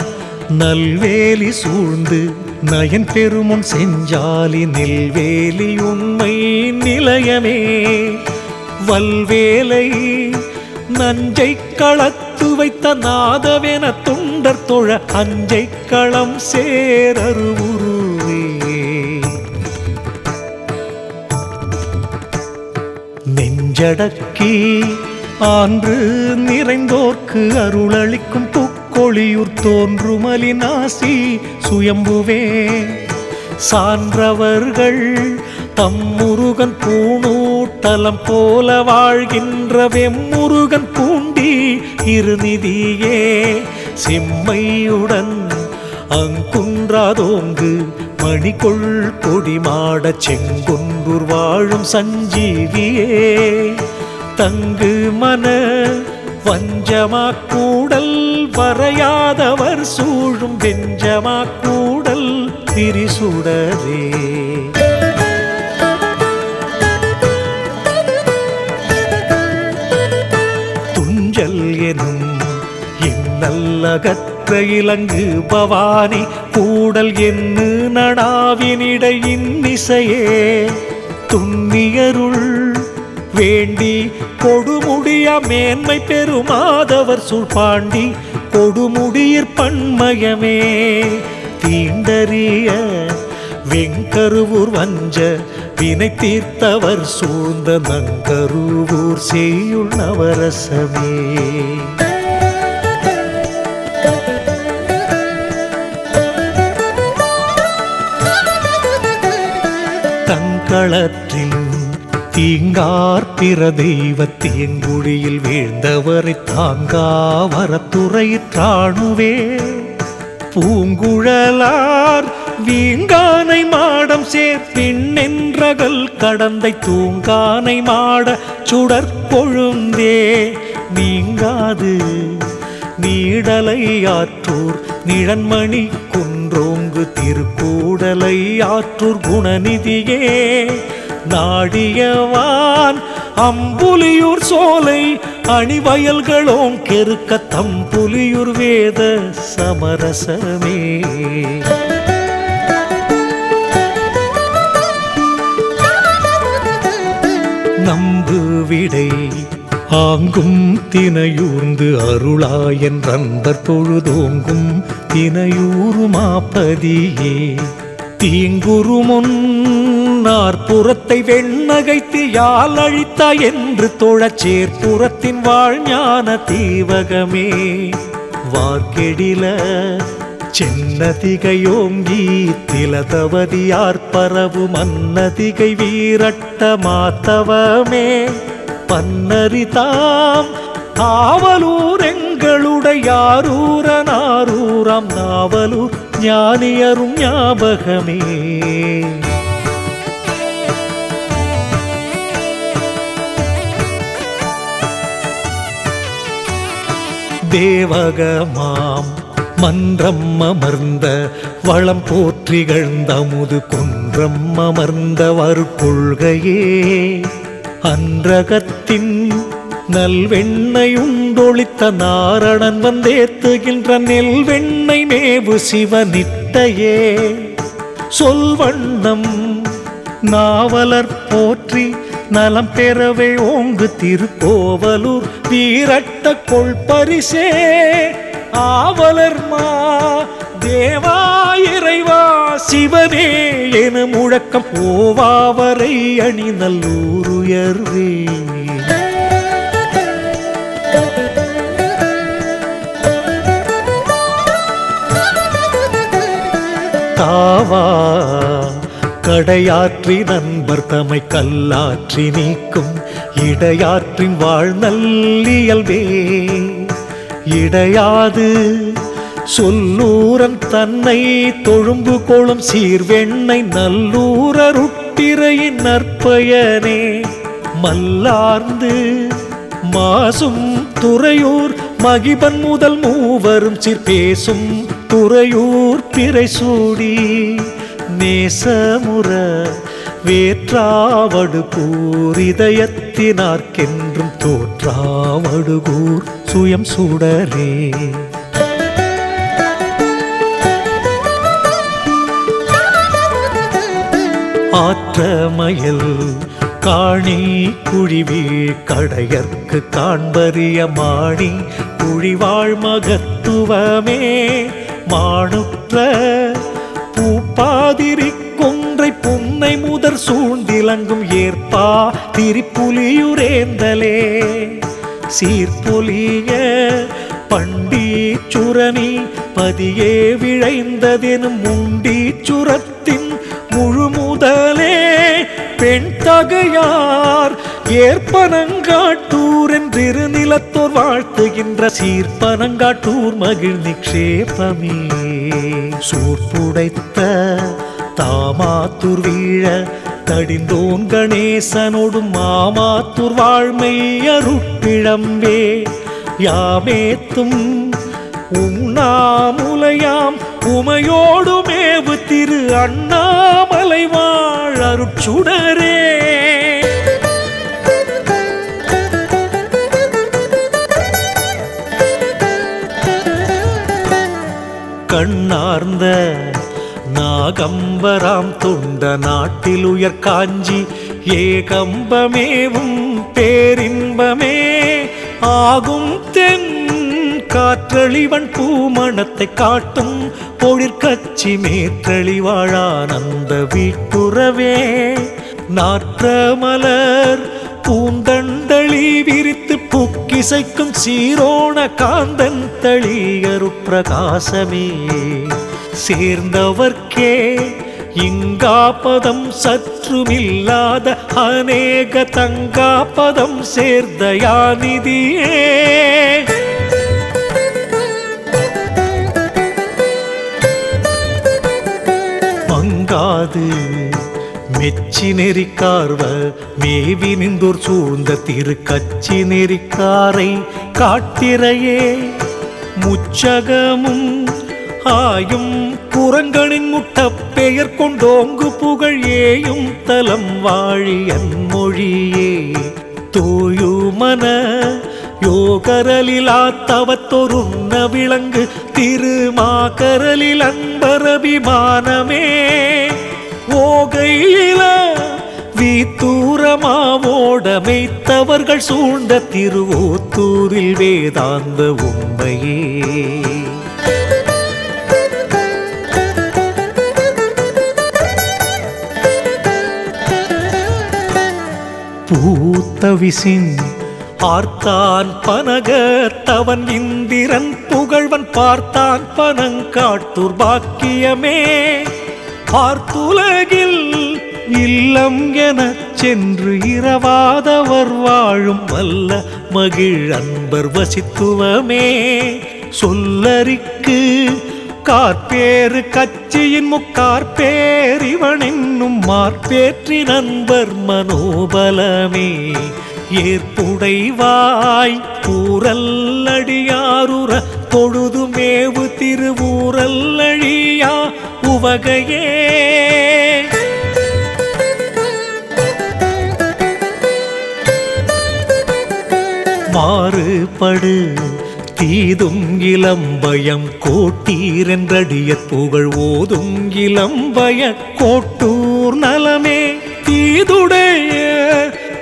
நல்வேலி சூழ்ந்து நயன் பெருமுன் செஞ்சாலி நெல்வேலி உண்மை நிலையமே. வல்வேலை நஞ்சை களத்து வைத்த நாதவென தொண்டர் தொழ அஞ்சை களம் சேரருவுருவே நெஞ்சடக்கி ஆன்று நிறைந்தோர்க்கு அருளளிக்கும் பூ தோன்றுமலி நாசி சுயம்புவே. சான்றவர்கள் தம் முருகன் பூணூட்டலம் போல வாழ்கின்ற வெம்முருகன் பூண்டி இருநிதியே. செம்மையுடன் அங்குன்றாதோங்கு மணிக்குள் கொடிமாட செங்குன்றூர் வாழும் சஞ்சீவியே. தங்கு மன வஞ்சமாக்கூடல் பறையாதவர் சூழும் வெஞ்சமா கூடல் திரிசுடரே துஞ்சல் எனும் இன்னல்லகற்ற இலங்கு பவானி கூடல் என்று நடாவினிடையின் இசையே துன்னியருள் வேண்டி கொடுமுடிய மேன்மை பெருமாதவர் சுல்பாண்டி கொடுமுடியிற் பண்மயமே. தீண்டறிய வெங்கருவூர் வஞ்ச வினை தீர்த்தவர் சூழ்ந்த நங்கருவூர் செய்யுள் நவரசமே. தங்களற்றில் தீங்கார் தெய்வத்தின் குழியில் வீழ்ந்தவரை தாங்கா வரத்துறையிற்றாணுவே. பூங்குழலார் வீங்கானை மாடம் சேர்ப்பின்னென்றகல் கடந்தை தூங்கானை மாட சுடற்கொழுந்தே நீங்காது நீடலை ஆற்றூர் நிழன்மணி குன்றோங்கு திருக்கூடலை ஆற்றூர் குணநிதியே. நாடியவான். அம்புலியூர் சோலை அணிவயல்களோம் கெருக்க தம்புலியூர் வேத சமரசமே. நம்பு விடை ஆங்கும் தினையூர்ந்து அருளாயன் ரந்தர் தொழுதோங்கும் தினையூருமாப்பதியே தீங்குரு முன்னார்புறத்தை வெண்ணகைத்து யாழ் அழித்தா என்று தோழச்சேர் புறத்தின் வாழ்ஞான தீவகமே. வார்கெடில சென்னதிகையோங்கி திலதவதியார் பரவு மன்னதிகை வீரட்ட மாத்தவமே. பன்னரிதாம் ஆவலூர் எங்களுடையாரூரனாரூராம் நாவலூர் ஞானியரும் ஞாபகமே. தேவகமாம். மன்றம் அமர்ந்த வளம் போற்றிகழ்ந்த அமுது குன்றம் அமர்ந்த வருக்கொள்கையே அன்றகத்தின் நல்வெண்ணையுண்டொழித்த நாரணன் வந்தேத்துகின்ற நெல்வெண்ணை மேவு சிவனிட்டையே. சொல்வண்ணம் நாவலர் போற்றி நலம் பெறவே ஓங்கு திருக்கோவலூர் வீரட்ட கொள்பரிசே. ஆவலர் மா தேவா இறைவா சிவனே என முழக்கம் போவாவரை அணி நல்லூருயர்வே தாவா கடையாற்றி நண்பர் தமை கல்லாற்றி நீக்கும் இடையாற்றின் வாழ் நல்லியல்வே இடையாது சொல்லூரன் தன்னை தொழும்பு கோளும் சீர்வெண்ணை நல்லூரருட்டிரையின் நற்பயனே. மல்லார்ந்து மாசும் துறையூர் மகிபன் முதல் மூவரும் சிற்பேசும் துறையூர் பிறை சூடி. நேசமுற வேற்றாவடு கூர் இதயத்தினார்க்கென்றும் தோற்றாவடுகூர் சுயம் சுடரே. ஆற்றமயல் காணி குழிவி கடையற்கு காண்பறிய மாணி குழிவாழ் மகத்துவமே மாணுற்ற மாதிரி கொன்றை புன்னை முதற் சூழ்ந்திலங்கும் ஏற்பா திரிப்புலியுரேந்தலே சீர்பொலிய சுரணி பதியே விழைந்ததெனும் முண்டீச்சுரத்தின் முழு முதலே பெண் தகையார் ஏற்பனங்காட்டூர் என்றிரு நிலத்தோர் வாழ்த்துகின்ற சீர்பனங்காட்டூர் மகிழ் நிக்ஷேபமே சூர்புடைத்த தாமாத்தூர் வீழ தடிந்தோன் கணேசனோடும் மாமாத்தூர் வாழ்மை அருட்பிழம்பே. யாமேத்தும் உண்ணாமுலையாம் உமையோடுமேவு திரு அண்ணாமலை வாழ் அருட்சுடரே. கண்ணார்ந்த நாகம்பராம் துண்ட நாட்டில் உயர் காஞ்சி ஏகம்பமேவும் பேரின்பமே. ஆகும் தென் காற்றழிவன் பூமணத்தை காட்டும் பொழிற்கச்சி மேற்றழிவாழானந்த வீட்டுறவே. நாற்றமலர் பூந்தண்டளி விரித்து புக்கிசைக்கும் சீரோண காந்தன் தளியருப்பிரகாசமே சேர்ந்தவர்க்கே இங்காபதம் சற்றுமில்லாத அநேக தங்காபதம் சேர்ந்த யானிதியே மங்காது மெச்சி நெறிக்கார்வ மேவி நின்றோர் சூழ்ந்த திரு கச்சி நெறிக்காரை காட்டிறையே. முச்சகமும் ஆயும் புறங்களின் முட்ட பெயர் கொண்டோங்கு புகழ் ஏயும் தலம் வாழியன் மொழியே. தூயுமன யோகரலிலா தவத்தொருண்ண விளங்கு திருமாகரலில் அன்பரபிமானமே. ஓகையில வீத்தூரமாவோட மெய்த்தவர்கள் சூழ்ந்த திருவோத்தூரில் வேதாந்த உண்மையே. பூத்தவிசின் ஆர்த்தான் பனகத்தவன் இந்திரன் புகழ்வன் பார்த்தான் பனங்காட்டூர் பாக்கியமே. பார்த்துலகில் இல்லம் எனச் சென்று இரவாதவர் வாழும் வல்ல மகிழ் அன்பர் வசித்துவமே. சொல்லறிக்கு கார்பேறு கட்சியின் முக்கார்பேர் இவன் என்னும் மார்பேற்றி நண்பர் மனோபலமே. ஏற்புடைவாய் கூறல்லடியாருற தொழுது மேவு திருவூரல்லழியா உவகையே. மாறுபடு தீதும் இளம்பயம் கோட்டீரென்றடிய புகழ் ஓதும் இளம்பய கோட்டூர் நலமே. தீதுடைய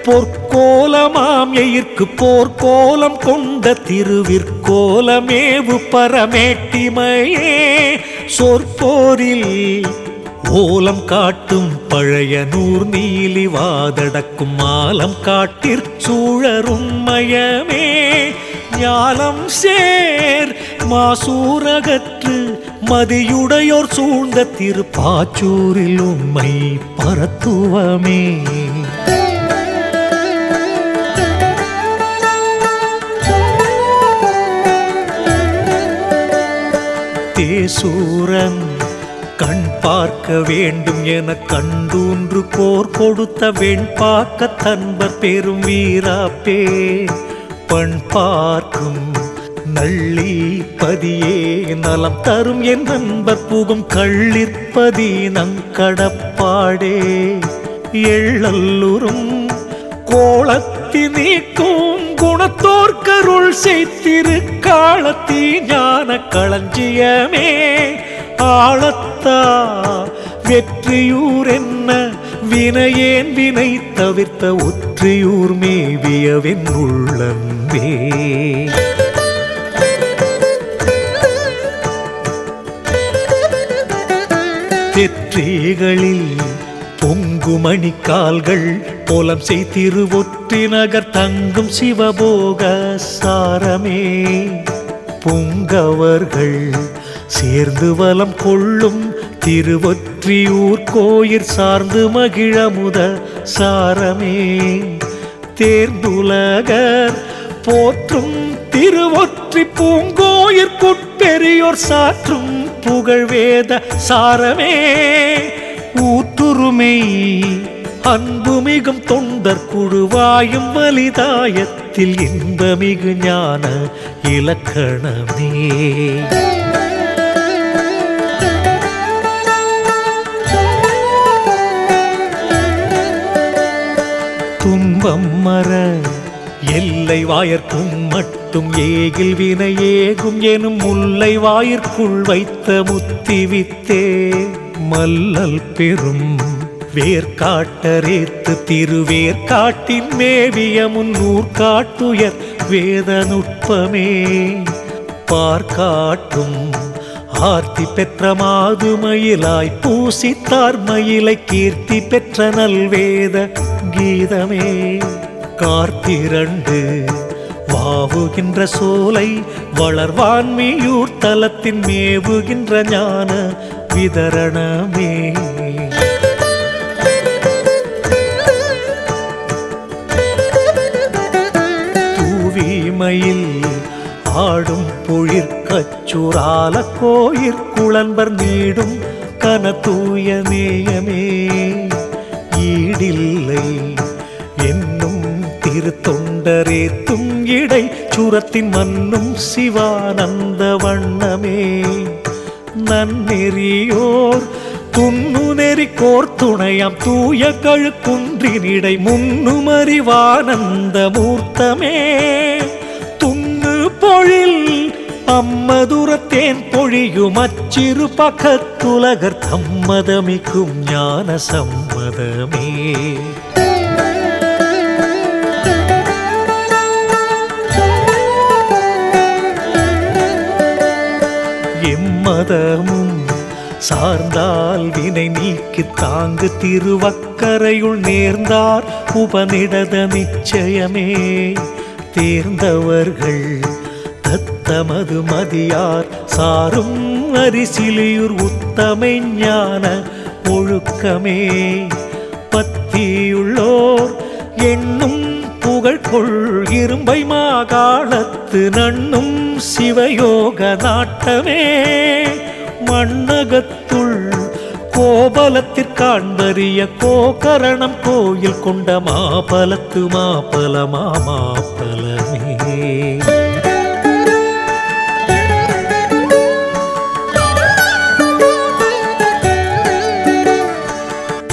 பொற்கோலமாம் எயிர்க்கு போர்க்கோலம் கொண்ட திருவிற்கோலமேவு பரமேட்டிமையே. சொற்போரில் ஓலம் காட்டும் பழைய நூர் நீலி வாதடக்கும் மாலம் காட்டிற் சூழரும் ஞானம் சேர். மாசூரகற்று மதியுடையோர் சூழ்ந்த திருப்பாச்சூரில் உண்மை பரத்துவமே. தேசூரன் கண் பார்க்க வேண்டும் என கண்டூன்று போர் கொடுத்த வெண்பாக்க தன்பர் பெரும் வீராப்பே. பண் பார்க்கும் நள்ளி பதியே நலம் தரும் என் நண்பர் புகும். கள்ளிற்பதி நங்கடப்பாடே எள்ளல்லுறும் கோலத்தி நீக்கும். குணத்தோர்கருள் செய்திரு காலத்தி ஞான களஞ்சியமே. ஆழத்தா வெற்றியூர் என்ன வினையேன் வினை தவிர்த்த ஒற்றியூர் மேவியவின் உள்ளன்பே தெற்றிகளில் பொங்குமணி கால்கள் போலம் செய்திருவொற்றி நகர் தங்கும் சிவபோக சாரமே. பொங்கவர்கள் சேர்ந்து வலம் கொள்ளும் திருவொற்றியூர் கோயிற் சார்ந்து மகிழமுத சாரமே. தேர்ந்துலகர் போற்றும் திருவொற்றி பூங்கோயிற்குட்பெரியோர் சாற்றும் புகழ்வேத சாரமே. ஊற்றுருமை அன்புமிகும் தொண்டர் குழுவாயும் வலிதாயத்தில் இன்பமிகு ஞான இலக்கணமே. துன்பம் மர எல்லை வாயர்க்கும் மட்டும் ஏகில் வினை ஏகும் எனும் முல்லை வாயிற்குள் வைத்த முத்தி வித்தே மல்லல் பெரும் வேர்காட்டரேத்து திருவேற்காட்டின் மேவிய முன்னூர் காட்டுயர் வேத நுட்பமே பார்க்காட்டும் ஆர்த்தி பெற்ற மாதுமயிலாய் பூசித்தார் மயிலை கீர்த்தி பெற்ற நல்வேத கீதமே கார்த்திரண்டு. வாவுகின்ற சோலை வளர்வான்மியூர் தலத்தின் மேவுகின்ற ஞான விதரணமே. தூவிமையில் ஆடும் பொழிற்கச்சுரால கோயிற்குளன்பர் நீடும் கன தூய நேயமே. ஈடில்லை என்னும் திருத்தொண்டரேத்தும் இடை சுரத்தின் மண்ணும் சிவானந்த வண்ணமே. நன்னெறியோர் துண்ணு நெறி கோர்த்துணையாம் தூய கழுக்குன்றினிடை முன்னுமறிவானந்த மூர்த்தமே. துண்ணு பொழில் அம்மதுரத்தேன் பொழியும் அச்சிறு பகத்துலகர் தம்மதமிக்கும் ஞான சம்மதமே. எம்மதமும் சார்ந்தால் வினை நீக்கி தாங்கு திருவக்கரையுள் நேர்ந்தார் உபனிடத நிச்சயமே. தேர்ந்தவர்கள் தமது மதியார் சாரும் அரிசிலியூர் உத்தமை ஞான ஒழுக்கமே. பத்தியுள்ளோர் எண்ணும் புகழ் கொள் இரும்பை மாகாணத்து நண்ணும் சிவயோக நாட்டமே. மண்ணகத்துள் கோபலத்திற்காண்பறிய கோகரணம் கோயில் கொண்ட மாபலத்து மாபல மாமாபலமே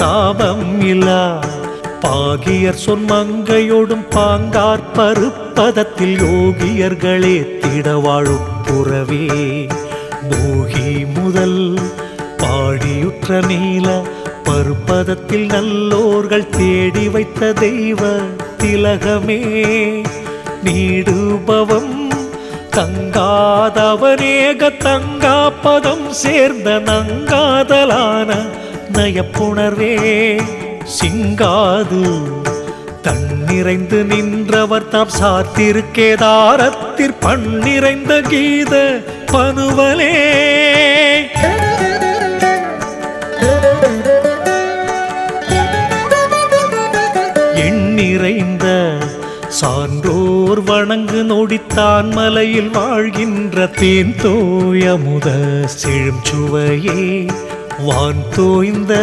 சாபம் இல்லா. பாகியர் சொன்மங்கையோடும் பாங்கார் பருப்பதத்தில் யோகியர்களே திடவாழும் புறவே. போகி முதல் பாடியுற்ற நீல பருப்பதத்தில் நல்லோர்கள் தேடி வைத்த தெய்வ திலகமே. நீடுபவம் தங்காதவனேக தங்காப்பதம் சேர்ந்த நங்காதலான நயப்புணர்வே சிங்காது தன்னிறைந்து நின்றவர் தாம் சாத்திருக்கேதாரத்திற் பண்ணிறைந்த கீத பனுவலே. எண்ணிறைந்த சான்றோர் வணங்கு நொடித்தான் மலையில் வாழ்கின்ற தேன் தோயமுத செழும் சுவையே. வான் தோய்ந்த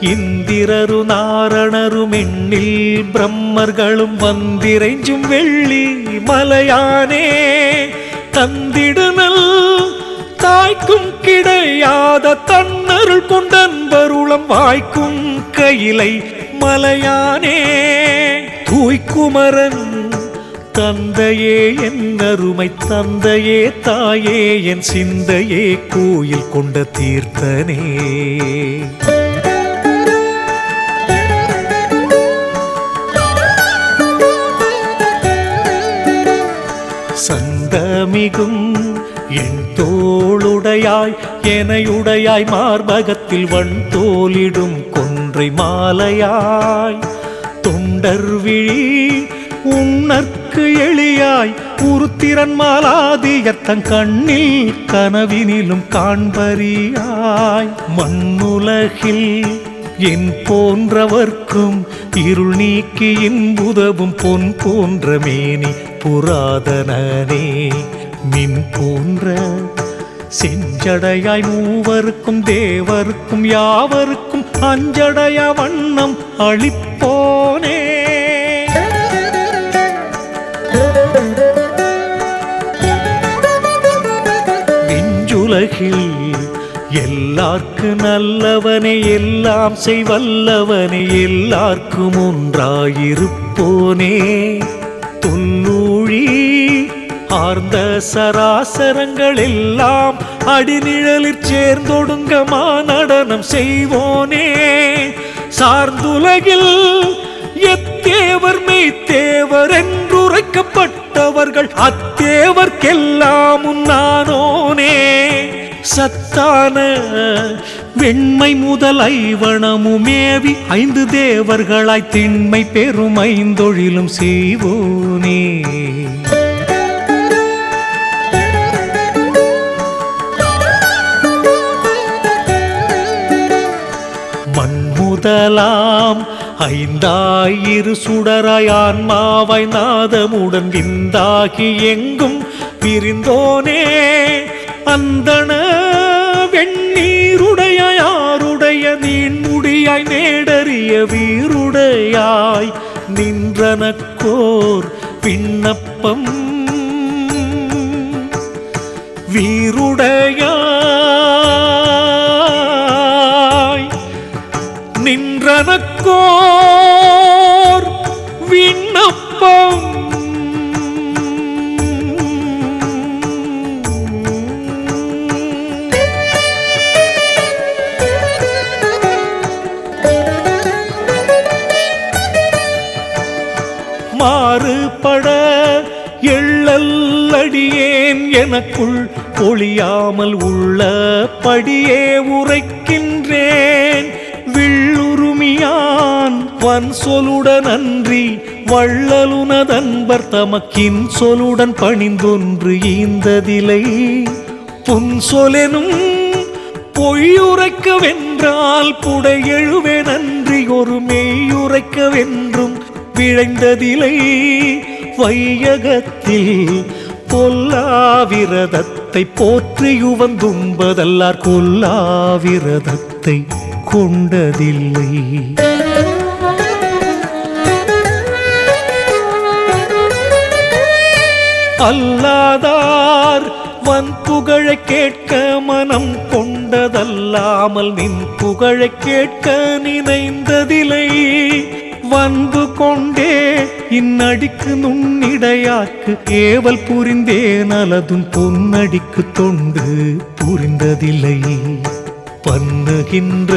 இந்திரரு நாரணரும் எண்ணில் பிரம்மர்களும் வந்திரைஞ்சும் வெள்ளி மலையானே. தந்திடுனல் தாய்க்கும் கிடையாத தன்னருள் கொண்டன்பருளம் வாய்க்கும் கையிலை மலையானே. தூய்க்குமரன் தந்தையே என் அருமை தந்தையே தாயே என் சிந்தையே கோயில் கொண்ட தீர்த்தனே. சந்தமிகும் என் தோளுடையாய் எனையுடையாய் மார்பகத்தில் வண் தோலிடும் கொன்றை மாலையாய் தொண்டர் விழி உன்னற் கண்ணுக்கு எளியாய் உருத்திரன் மாலாதியத்தன் கண்ணில் கனவினிலும் காண்பறியாய். மண்ணுலகில் என் போன்றவர்க்கும் இருள் நீக்கி இன்புதவும் பொன் போன்ற மேனி புராதனே மின் போன்ற செஞ்சடையாய் மூவருக்கும் தேவருக்கும் யாவருக்கும் அஞ்சடைய வண்ணம் அழிப்போனே உலகில் எல்லார்க்கு நல்லவனே எல்லாம் செய்வல்லவனே எல்லார்க்கும் ஒன்றாயிருப்போனே. தொல்லூழி ஆர்ந்த சராசரங்கள் எல்லாம் அடிநிழலிற் சேர்ந்தொடுங்கமா நடனம் செய்வோனே. சார்ந்துலகில் எத்தேவர் மெய்த்தேவர் என்றுரைக்கப்பட்டவர்கள் அத்தேவர்க்கெல்லாம் நானோனே சத்தான வெண்மை முதல் ஐவனமுமேவி ஐந்து தேவர்களாய் திண்மை பெரும் ஐந்தொழிலும் செய்வோனே. மண்முதலாம் ஐந்தாயிரு சுடராய் ஆன்மாவாய் நாதமுடன் விந்தாகி எங்கும் பிரிந்தோனே. அந்தன வெண்ணீருடைய யாருடைய நீண்முடியாய் நேடறிய வீருடையாய் நின்றனக்கோர் விண்ணப்பம். வீருடையாய் நின்றனக்கோர் விண்ணப்பம். மாறுபட எள்ளல்லடியேன் எனக்குள் ஒளியாமல் உள்ள படியே உரைக்கின்றேன். வன் சொலுடன் அன்றி வள்ளலுனதன்பர் தமக்கின் சொலுடன் பணிந்தொன்று ஈந்ததிலை புன்சொலெனும் பொய்யுரைக்கவென்றால் பொய்யுரைக்க வென்றால் புடை நன்றி ஒரு மெய்யுரைக்கவென்றும் வென்றும் விழைந்ததிலை வையகத்தில் பொல்லாவிரதத்தை போற்றியுவந்தும்பதல்லார் கொல்லாவிரதத்தை கொண்டதில்லை. அல்லாதார் வன் புகழை கேட்க மனம் கொண்டதல்லாமல் நின் புகழை கேட்க நினைந்ததில்லை. வந்து கொண்டே இந்நடிக்கு நுண்ணிடையாக்கு ஏவல் புரிந்தேன் அலதும் பொன்னடிக்கு தொண்டு புரிந்ததில்லை. பண்ணுகின்ற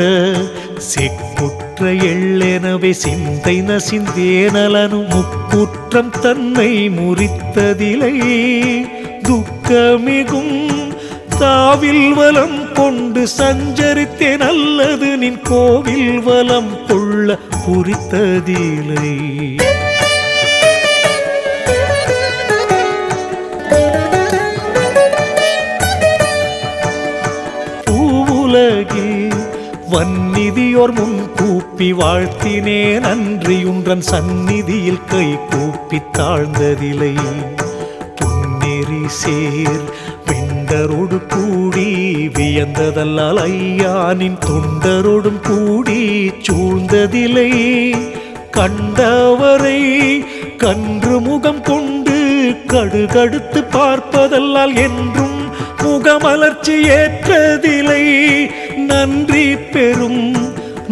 பெற்ற எள்ளெனவே சிந்தை நசிந்தேனலனு முக்குற்றம் தன்னை முறித்ததிலை துக்கமிகும் தாவில் வலம் கொண்டு சஞ்சரித்தேன் அல்லது நின் கோவில் வலம் கொள்ள புரித்ததிலை பூவுலகில் வன் நிதியோர் முன் கூப்பி வாழ்த்தினேன் அன்றியுன்றன் சந்நிதியில் கை கூப்பி தாழ்ந்ததிலை. புன்னெறி சேர் பெண்டரோடு கூடி வியந்ததல்லால் ஐயானின் தொண்டரோடும் கூடி சூழ்ந்ததிலை. கண்டவரை கன்று முகம் கொண்டு கடுகடுத்து பார்ப்பதல்லால் என்றும் முகமலர்ச்சி ஏற்றதிலை. நன்றி பெறும்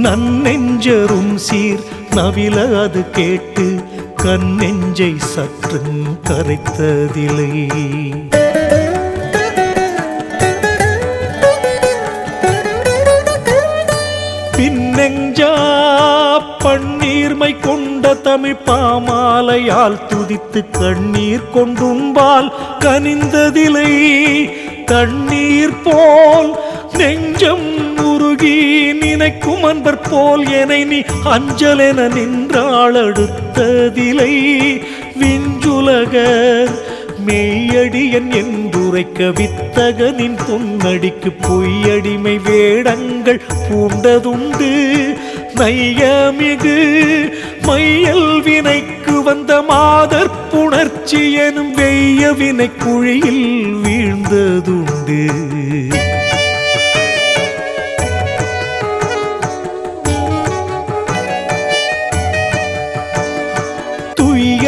நன்னெஞ்சரும் சீர். நவில அது கேட்டு கண்ணெஞ்சை சற்று கரைத்ததில்லை. பின்னெஞ்சா பன்னீர்மை கொண்ட தமிழ் பாமாலையால் துதித்து கண்ணீர் கொண்டும்பால் கனிந்ததிலை தண்ணீர் போல் நெஞ்சம் உருகி நினைக்கும் அன்பர் போல் என நீ அஞ்சலென நின்றாள் அடுத்ததிலை விஞ்சுலக மெய்யடியன் என்றுரைக்க வித்தகனின் பொன்னடிக்கு பொய்யடிமை வேடங்கள் பூண்டதுண்டு. நையமிகு மையல் வினைக்கு வந்த மாதர் புணர்ச்சி எனும் வெய்ய வினை குழியில் வீழ்ந்ததுண்டு.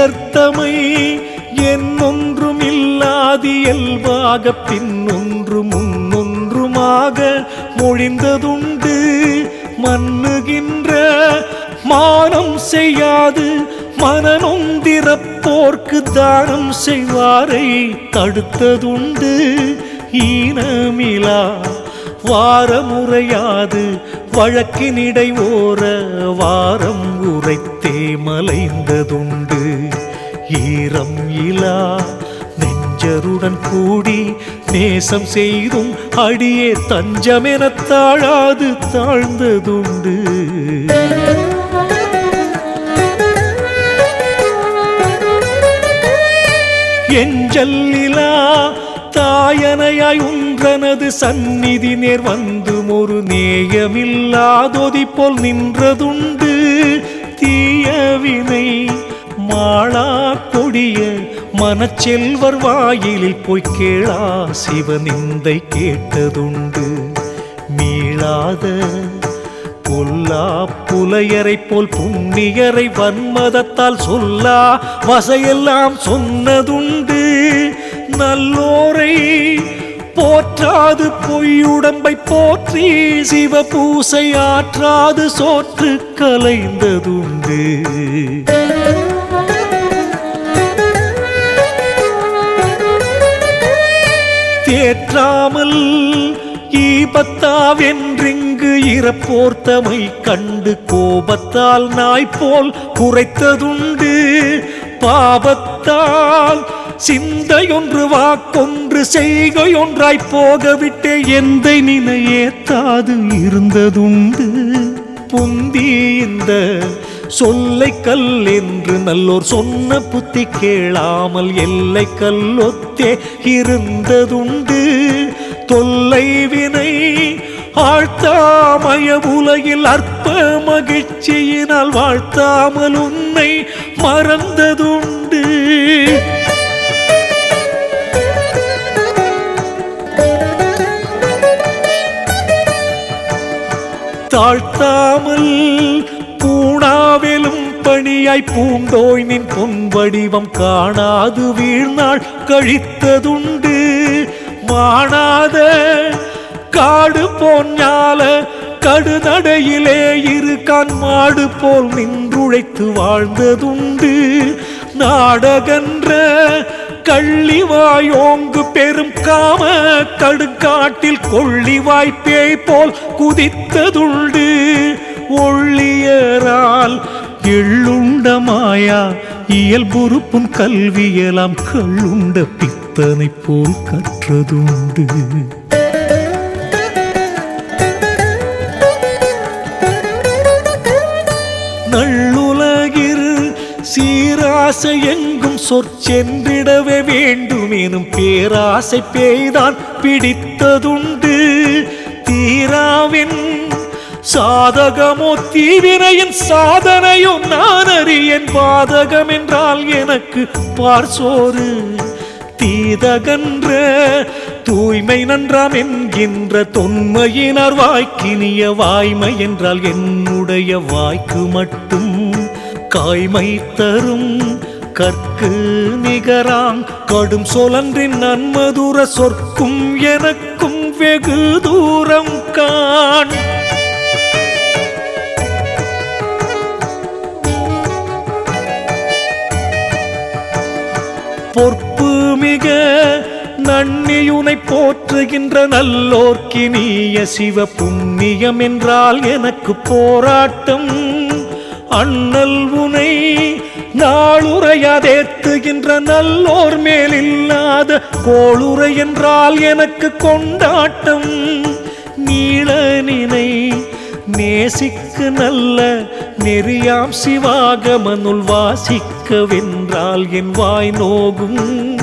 துயர்த்தமை என்னொன்றும் இல்லாது இயல்பாக பின்னொன்று முன்னொன்றுமாக மொழிந்ததுண்டு. மன்னுகின்ற மானம் செய்யாது மனநொந்திரப்போர்க்கு தானம் செய்வாரை தடுத்ததுண்டு. ஈனமிலா வாரமுறையாது வழக்கினிடை ஓர வாரம் உரைத்தே மலைந்ததுண்டு. ஈரம் இலா நெஞ்சருடன் கூடி நேசம் செய்தும் அடியே தஞ்சமெனத் தாழாது தாழ்ந்ததுண்டு. எஞ்சல்லிலா தாயனையாய் உன் தனது சந்நிதி நேர் வந்தும் ஒரு நேயமில்லாதொதி போல் நின்றதுண்டு. தீயவினை மாளா கொடிய மனச்செல்வர் வாயிலில் போய் கேளா சிவனிந்தை கேட்டதுண்டு. மீளாத பொல்லா புலையரை போல் புண்ணியரை வன்மதத்தால் சொல்லா வசையெல்லாம் சொன்னதுண்டு. நல்லோரை போற்றாது பொய்யுடம்பை போற்றி சிவ பூசை ஆற்றாது சோற்று கலைந்ததுண்டு. தேற்றாமல் ஈபத்தாவென்றிங்கு இறப்போர்த்தமை கண்டு கோபத்தால் நாய்போல் குறைத்ததுண்டு பாபத்தால் சிந்தையொன்று வாக்கொன்று செய்கையொன்றாய் போகவிட்டே. எந்த நினையேத்தாது இருந்ததுண்டு. புந்தி இந்த சொல்லை கல் என்று நல்லோர் சொன்ன புத்தி கேளாமல் எல்லை கல்லொத்தே இருந்ததுண்டு. தொல்லை வினை ஆழ்த்தாமய உலகில் அற்ப மகிழ்ச்சியினால் வாழ்த்தாமல் உன்னை மறந்ததுண்டு. தாழ்த்தாமல் பூணாவிலும் பணியாய் பூந்தோய் நின் பொன் வடிவம் காணாது வீழ்நாள் கழித்ததுண்டு. மாணாத காடு போஞ்ஞால கடுநடையிலே இருக்கான் மாடு போல் நின்றுழைத்து வாழ்ந்ததுண்டு. நாடகன்ற கள்ளிவாயோங்கு பெரும் காம கடுக்காட்டில் கொள்ளிவாய் பேய் போல் குதித்ததுண்டு. ஒள்ளியரால் எள்ளுண்ட மாயா இயல்புறுப்பும் கல்வியலாம் கள்ளுண்ட பித்தனை போல் கற்றதுண்டு. சீராசை எங்கும் சொற்சென்றிடவே வேண்டும் எனும் பேராசை பேய்தான் பிடித்ததுண்டு. தீராவின் சாதகமோ தீவினையின் சாதனையோ நான் அறியன் பாதகம் என்றால் எனக்கு பார்சோறு தீதகன்ற தூய்மை நன்றாம் என்கின்ற தொன்மையினர் வாய்க்கினிய வாய்மை என்றால் என்னுடைய வாய்க்கு மட்டும் காய்மை தரும் கற்கு நிகராம் கடும் சொலன்றின் நன்மதுர சொற்கும் எனக்கும் வெகு தூரம் காண். பொற்பு மிக நன்னியுனை போற்றுகின்ற நல்லோர்க்கினிய சிவ புண்ணியம் என்றால் எனக்கு போராட்டம் அண்ணல் உனை நாளுரையதேத்துகின்ற நல்லோர் மேலில்லாத கோளுரை என்றால் எனக்கு கொண்டாட்டம். நீளனினை நேசிக்கு நல்ல நெறியாம் சிவாகமனுள் வாசிக்கவென்றால் என் வாய் நோகும்.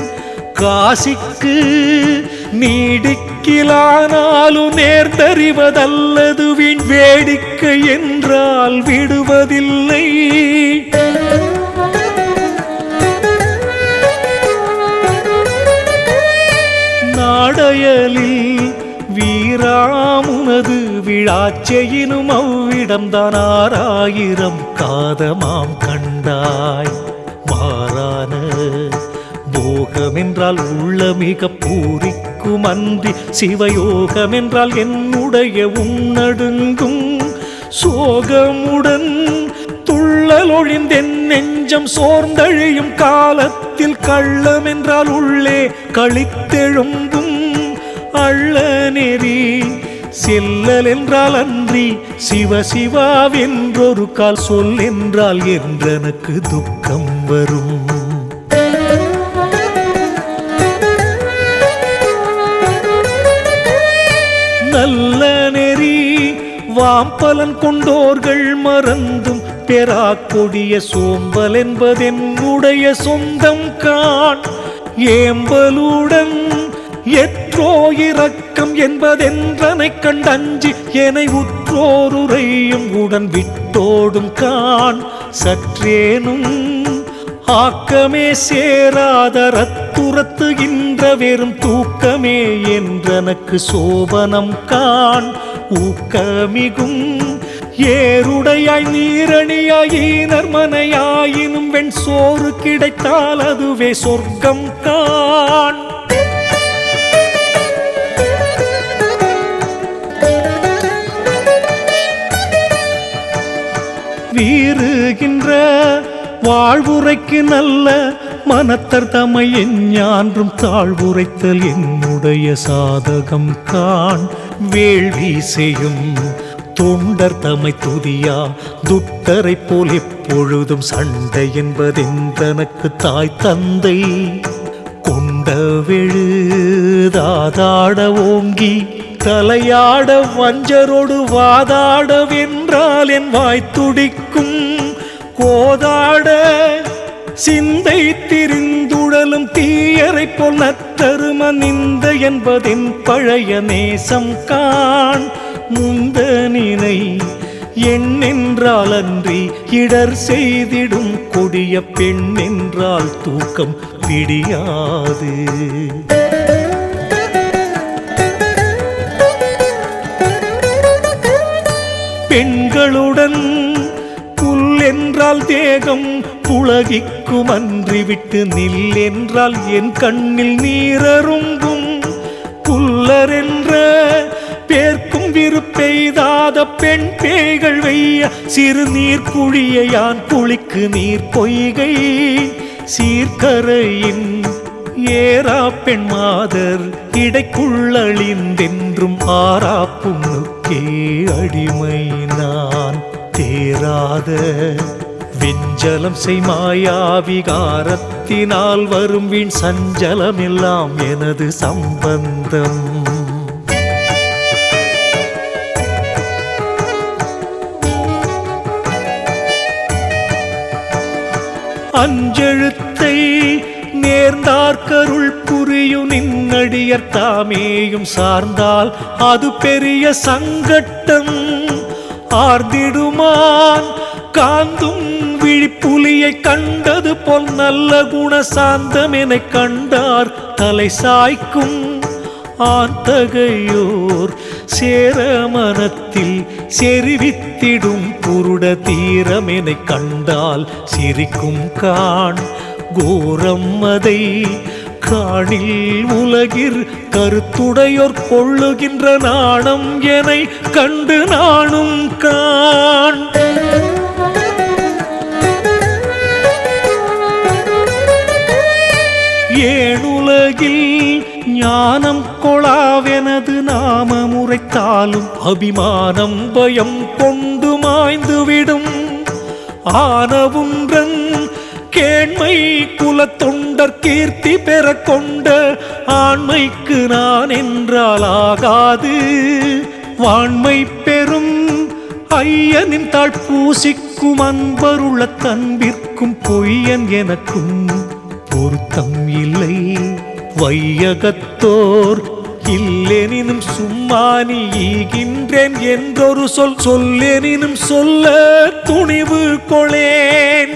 காசிக்கு நீடிக்க நீடிக்கிலானாலும் நேர்ந்தறிவதல்லது வீண் வேடிக்கை என்றால் விடுவதில்லை. நாடையலில் வீராமுனது விழாச்செயினும் அவ்விடம்தான் ஆறாயிரம் காதமாம் கண்டாய். மாறான போகம் என்றால் உள்ள மிக பூரிக்கும் அன்றி சிவயோகம் என்றால் என்னுடைய உன்னடுங்கும் சோகமுடன் துள்ளலொழிந்தென் நெஞ்சம் சோர்ந்தழியும் காலத்தில் கள்ளம் என்றால் உள்ளே கழித்தெழும்பும் அள்ள நெறி செல்லல் என்றால் அன்றி சிவ சிவாவென்றொரு கால் சொல் என்றால் என்றெனக்கு துக்கம் வரும். நல்ல நெறி. வாம்பலன் கொண்டோர்கள் மறந்தும். பெறா கொடிய சோம்பல் என்பதென்னுடைய சொந்தம் கான் ஏம்பலுடன் எற்றோ இரக்கம் என்பதென்றனை கண்டஞ்சி. எனை உற்றோருரையும் உடன் விட்டோடும் கான் சற்றேனும் ஆக்கமே சேராத துரத்துகின்ற வெறும் தூக்கமே என்றனக்கு சோபனம் காண். ஊக்கமிகும் ஏருடையாய் நீரணியாய் ஈனர்மனையாயினும் வெண் சோறு கிடைத்தால் அதுவே சொர்க்கம் காண். வீறுகின்ற வாழ்வுரைக்கு நல்ல மனத்தர் தமை எஞ்ஞான்றும் தாழ்வுரைத்தல் என்னுடைய சாதகம் காண் வேள்வி செய்யும் தொண்டர் தமை துதியா துட்டரை போல் எப்பொழுதும் சண்டை என்பதெந்தனக்கு தாய் தந்தை. கொண்ட விழுதாதாட ஓங்கி தலையாட வஞ்சரோடு வாதாட வென்றால் என் வாய் துடிக்கும். கோதாட சிந்தை திரிந்துடலும் தீயரை போல் நத்தரும நிந்த என்பதின் பழைய நேசம் காண். முந்த நினை எண்ணென்றால் அன்றி இடர் செய்திடும் கொடிய பெண் என்றால் தூக்கம் பிடியாது. பெண்களுடன் புல் என்றால் தேகம் புலகிக்கும் அன்றி விட்டு நில் என்றால் என் கண்ணில் நீரரும்பும் புல்லர் என்ற பேர்க்கும் விருப்பெய்தாத பெண் பேய்கள் வெய்ய சிறுநீர் குழிய யான் குளிக்கு நீர் பொய்கை. சீர்கரையின் ஏரா பெண் மாதர் இடைக்குள்ளழிந்தென்றும் ஆரா புண்ணுக்கே அடிமை நான் தேராத விஞ்சலம் செய் மாயாவிகாரத்தினால் வரும் வீண் சஞ்சலம் எல்லாம் எனது சம்பந்தம். அஞ்செழுத்தை நேர்ந்தார்கருள் புரியும் நின்னடியர் தாமேயும் சார்ந்தால் அது பெரிய சங்கட்டம். ஆர்ந்திடுமான் காந்தும் விழிப்புலியை கண்டது போல் நல்ல குண சாந்தமென கண்டார். தலை சாய்க்கும் ஆந்தகையோர் சேர மனத்தில் செறிவித்திடும் குருட தீரமெனை கண்டால் சிரிக்கும் காண். கோரம் அதை காணில் உலகிர் கருத்துடையோர் கொள்ளுகின்ற நாணம் என கண்டு நானும் காண். ஏனுலகில் ஞானம் கொளாவெனது நாம முறைத்தாலும் அபிமானம் பயம் கொண்டு மாய்ந்துவிடும். ஆனவுன்றன் கேண்மை குலத்தொண்டர் கீர்த்தி பெற கொண்ட ஆண்மைக்கு நான் என்றால் ஆகாது. வாண்மை பெறும் ஐயனின் தாழ் பூசிக்கும் அன்பருள்ள தன்பிற்கும் பொய்யன் எனக்கும் பொருத்தம் இல்லை. வையகத்தோர் இல்லெனினும் சும்மா நீ ஈகின்றேன் என்றொரு சொல் சொல்லெனினும் சொல்ல துணிவு கொளேன்.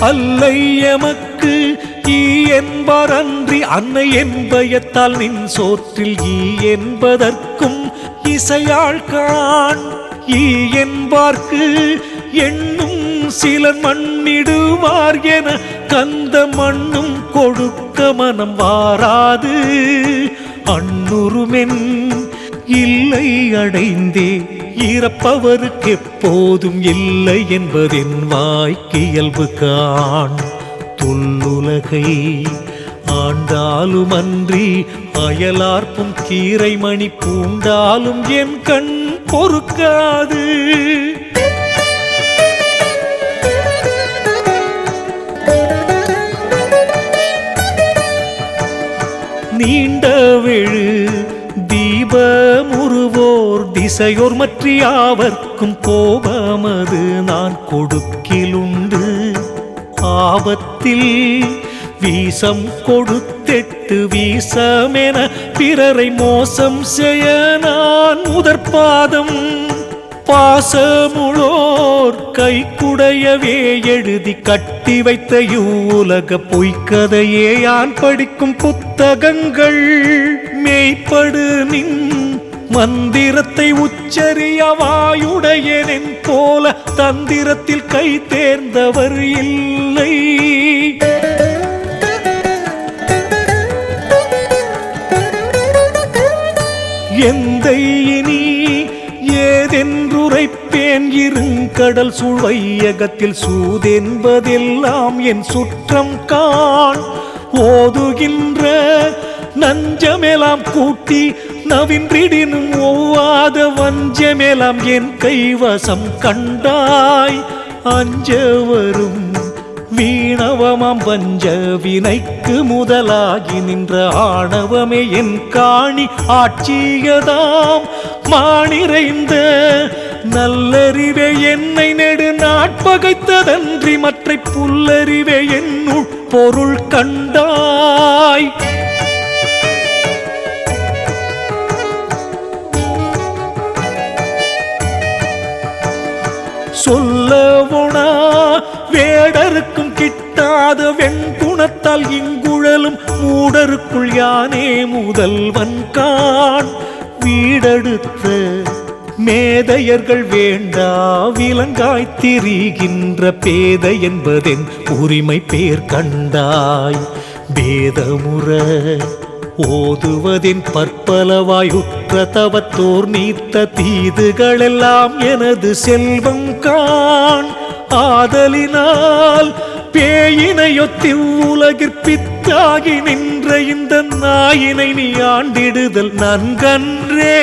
அல்லை எமக்கு ஈ என்பார் அன்றி அன்னை என்பயத்தால் நின் சோற்றில் ஈ என்பதற்கும் இசையாள் காண். ஈ என்பார்க்கு எண்ணும் சிலர் மண்ணிடுவார் என கந்த மண்ணும் கொடுக்க மனம் வாராது. அண்ணுருமென் இல்லை அடைந்தே இறப்பவருக்கு எப்போதும் இல்லை என்பதின் வாய்க்கு இயல்பு காண். துள்ளுலகை ஆண்டாலும் அன்றி அயலார்ப்பும் கீரைமணி பூண்டாலும் என் கண் பொறுக்காது. நீண்ட விழு தீபமுருவோர் திசையோர் மற்றியாவர்க்கும் கோபமது நான் கொடுக்கிலுண்டு. ஆபத்தில் வீசம் கொடுத்தெட்டு வீசமென பிறரை மோசம் செய்ய நான் முதற்பாதம் பாசமுளோர் கைக்குடையவே எழுதி கட்டி வைத்த இவ்வுலக பொய்க்கதையே யான் படிக்கும் புத்தகங்கள். மேய்ப்படு நின் மந்திரத்தை உச்சரிய வாயுடையனின் போல தந்திரத்தில் கை தேர்ந்தவர் இல்லை. எந்தை இனி ஏதென்றுரைப்பேன்? இருங்கடல் சுழையகத்தில் சூதென்பதெல்லாம் என் சுற்றம் காண். ஓதுகின்ற நஞ்சமெலாம் கூட்டி நவின்றிடினும் ஒவ்வாத வஞ்சமெலாம் என் கைவசம் கண்டாய். அஞ்ச வரும் வீணவமாம் வஞ்ச வினைக்கு முதலாகி நின்ற ஆணவமே என் காணி ஆட்சியதாம். மாணிறைந்த நல்லறிவே என்னை நெடு நாட்பகைத்ததன்றி மற்ற புல்லறிவே என்னுள் பொருள் கண்டாய். சொல்லவுணா வேடருக்கும் கிட்டாத வெண்குணத்தால் இங்குழலும் மூடருக்குள் யானே முதல்வன் கான். வீடெடுத்த மேதையர்கள் வேண்டா விலங்காய் திரிகின்ற பேத என்பதென் உரிமை பேர் கண்டாய். பேதமுற ஓதுவதின் பற்பலவாய் உற்ற தவத்தோர் நீத்த தீதுகளெல்லாம் எனது செல்வம் காண் ஆதலினால் பேயினையொத்தி உலகிற்பித்தாகி நின்ற இந்த நாயினை நீ ஆண்டிடுதல் நன்கன்றே.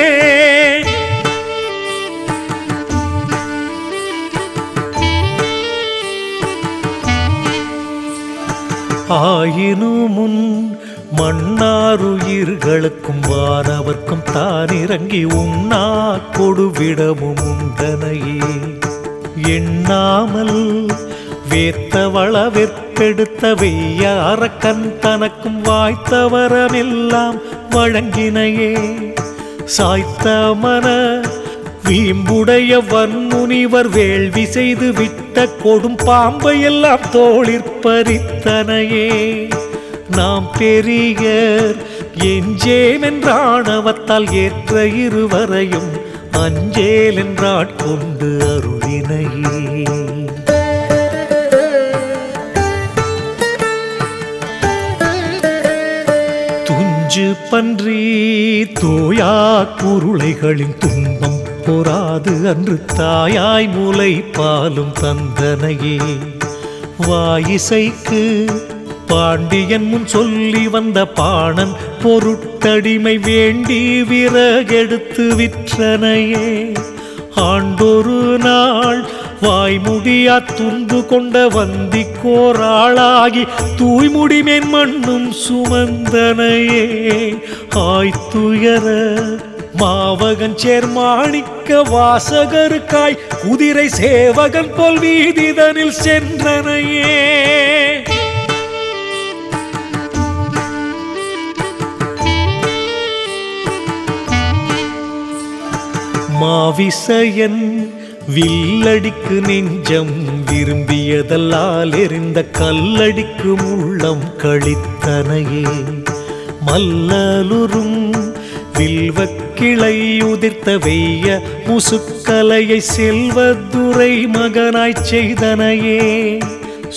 ஆயினுமுன் மன்னாருயிர்களுக்கும் வானவர்க்கும் தான் இறங்கி உண்ணா கொடுவிடமும் உண்டனையே. எண்ணாமல் வேத்தவள வெத்தெடுத்த வெய்யார கண் தனக்கும் வாய்த்தவரமெல்லாம் வழங்கினையே. சாய்த்த மன வீம்புடைய வன்முனிவர் வேள்வி செய்து விட்ட கொடும் பாம்பை எல்லாம் தோளிற்பறித்தனையே நாம் பெரியர் எஞ்சேம் என்றாணவத்தால் ஏற்ற இருவரையும் அஞ்சேல் என்றாட்கொண்டு அருளினையே. துஞ்சு பன்றி தோயா குருளைகளின் துன்பம் பொறாது அன்று தாயாய் மூளை பாலும் தந்தனையே. வாயிசைக்கு பாண்டியன் முன் சொல்லி வந்த பாணன் பொருட்டடிமை வேண்டி விறகெடுத்து விற்றனையே. ஆண்டொரு நாள் வாய்முடியா துன்பு கொண்ட வந்தி கோராளாகி தூய்முடிமேன் மண்ணும் சுமந்தனையே. ஆய்த்துயர மாவகன் சேர்மாணிக்க வாசகருக்காய் குதிரை சேவகன் போல் வீதிதனில் சென்றனையே. மாவிசையன் வில்லடிக்கு நெஞ்சம் விரும்பியதல்லால் எரிந்த கல்லடிக்கு உள்ளம் கழித்தனையே. மல்லலுறும் வில்வக்கிளை உதிர்த்த வெய்ய முசுக்கலையை செல்வதுரை மகனாய்ச் செய்தனையே.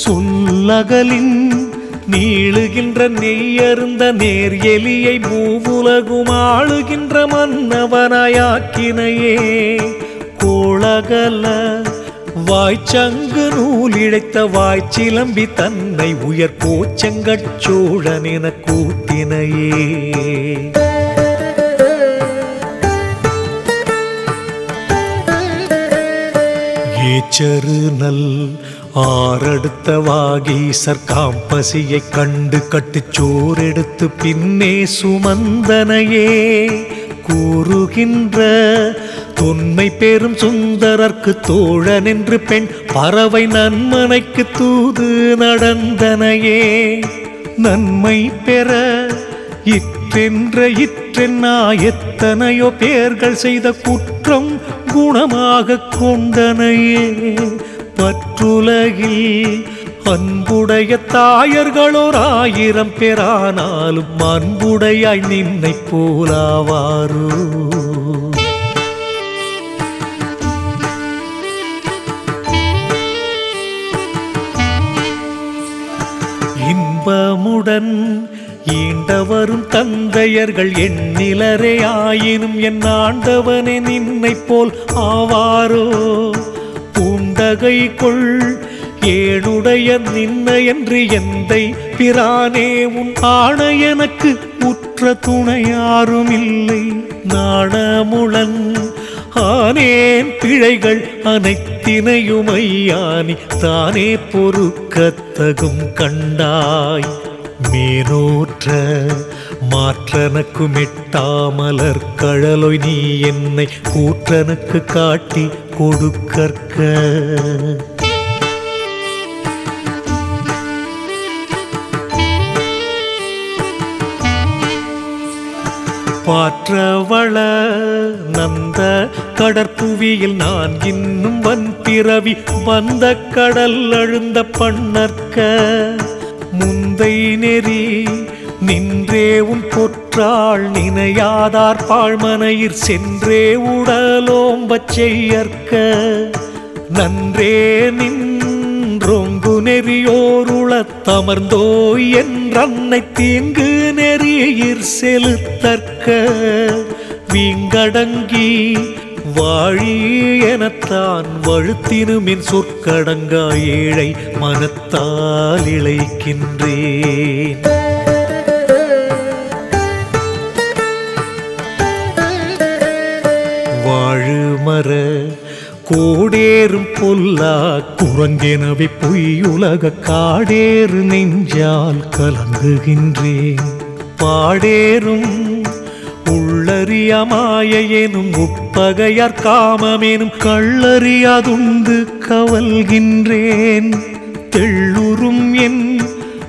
சொல்லகலின் நீளுகின்ற நெய்யருந்த நேர் எலியை மூவுலகும் ஆளுகின்ற மன்னவனாயாக்கினையே. கோளகல வாய்ச்சங்கு நூல் இழைத்த வாய்ச்சிலம்பி தன்னை உயர் கோச்சங்கட் சோழன் என கூட்டினையே ஏச்சரு நல் ஆறடுத்த வாகீசர் காம்பசியை கண்டு கட்டுச்சோரெடுத்து பின்னே சுமந்தனையே கூறுகின்ற தொன்மை பெரும் சுந்தரர்க்கு தோழன் என்று பெண் பறவை நன்மனைக்கு தூது நடந்தனையே. நன்மை பெற இற்றென்ற இற்றென்னா எத்தனையோ பேர்கள் செய்த குற்றம் குணமாக கொண்டனையே. மற்றுலகில் அன்புடைய தாயர்களோர் ஆயிரம் பேரானாலும் அன்புடைய நின்னை போலாவாரோ? இன்பமுடன் ஈண்டவரும் தந்தையர்கள் எண்ணிலரே ஆயினும் என் ஆண்டவனே நின்னை போல் ஆவாரோ? பூண்டகை கொள் ஏனுடைய நின்ன என்று எந்தை பிரானே உன் ஆணை எனக்கு உற்ற துணை யாரும் இல்லை நாணமுளன் ஆனேன் பிழைகள் அனைத்தினையுமையானி தானே பொறுக்கத்தகும் கண்டாய். மேலோற்ற மாற்றனக்கு மெட்டாமலர் கழலொய் நீ என்னை கூற்றனுக்கு காட்டி கொடுக்கற்க. பாற்றவள நந்த கடற்புவியில் நான் இன்னும் வன் பிறவி வந்த கடல் அழுந்த பண்ணற்க. முந்தை நெறி நின்றே உன் பொற்றாள் நினையாதார் பாழ்மனையிற் சென்றே உடலோம்பச் செய்யற்க. நன்றே நின்றொங்கு நெறியோருளத் தமர்ந்தோய் என்றன்னை தீங்கு நெறியிற் செலுத்தற்க. வீங்கடங்கி வாழி எனத்தான் வழுத்தினுமின் சொற்கடங்கா ஏழை மனத்தால் இழைக்கின்றேன். கோடேறும் பொல்லா குரங்கெனவே பொய்யுலக காடேறு நெஞ்சால் கலங்குகின்றேன். பாடேறும் உள்ளறிய மாயையெனும் எனும் உட்பகையார் காமமெனும் கள்ளறியாதுண்டு கவல்கின்றேன். தெள்ளுறும் என்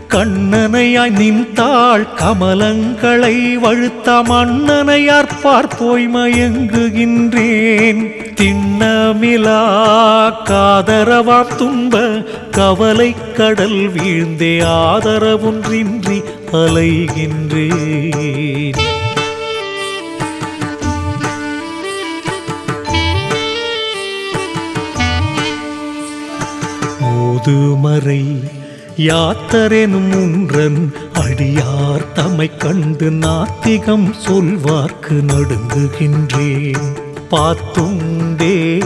கண்ணனையாய் நின்றாள் கமலங்களை வழுத்த மன்னனையார் பார்ப்போய் மயங்குகின்றேன். திண்ணமிலா காதரவாம் துன்ப கவலை கடல் வீழ்ந்தே ஆதரவொன்றின்றி அலைகின்றேன் ஓதுமறை யாத்தரெனும் ஒன்றன் அடியார் தமை கண்டு நாத்திகம் சொல்வார்க்கு நடுங்குகின்றேன். பார்த்துண்டே.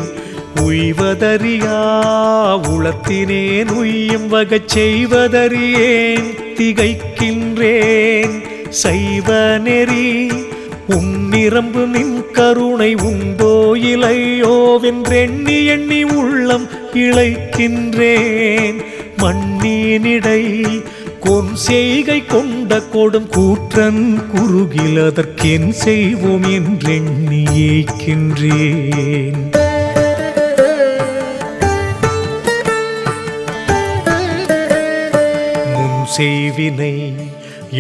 உய்வதறியா உளத்தினேன் உய்யும் வகச் செய்வதறியேன். திகைக்கின்றேன். சைவ நெறி உன்னிரம்பு நின் கருணை உண்டோ இலையோ வென்றெண்ணி எண்ணி உள்ளம் இழைக்கின்றேன். மண்ணினிடை கொன் செய்கை கொண்ட கொடும் கூற்றன் குறுகில் அதற்கென் செய்வோம் என்றெண்ணி ஏய்க்கின்றேன். முன் செய்வினை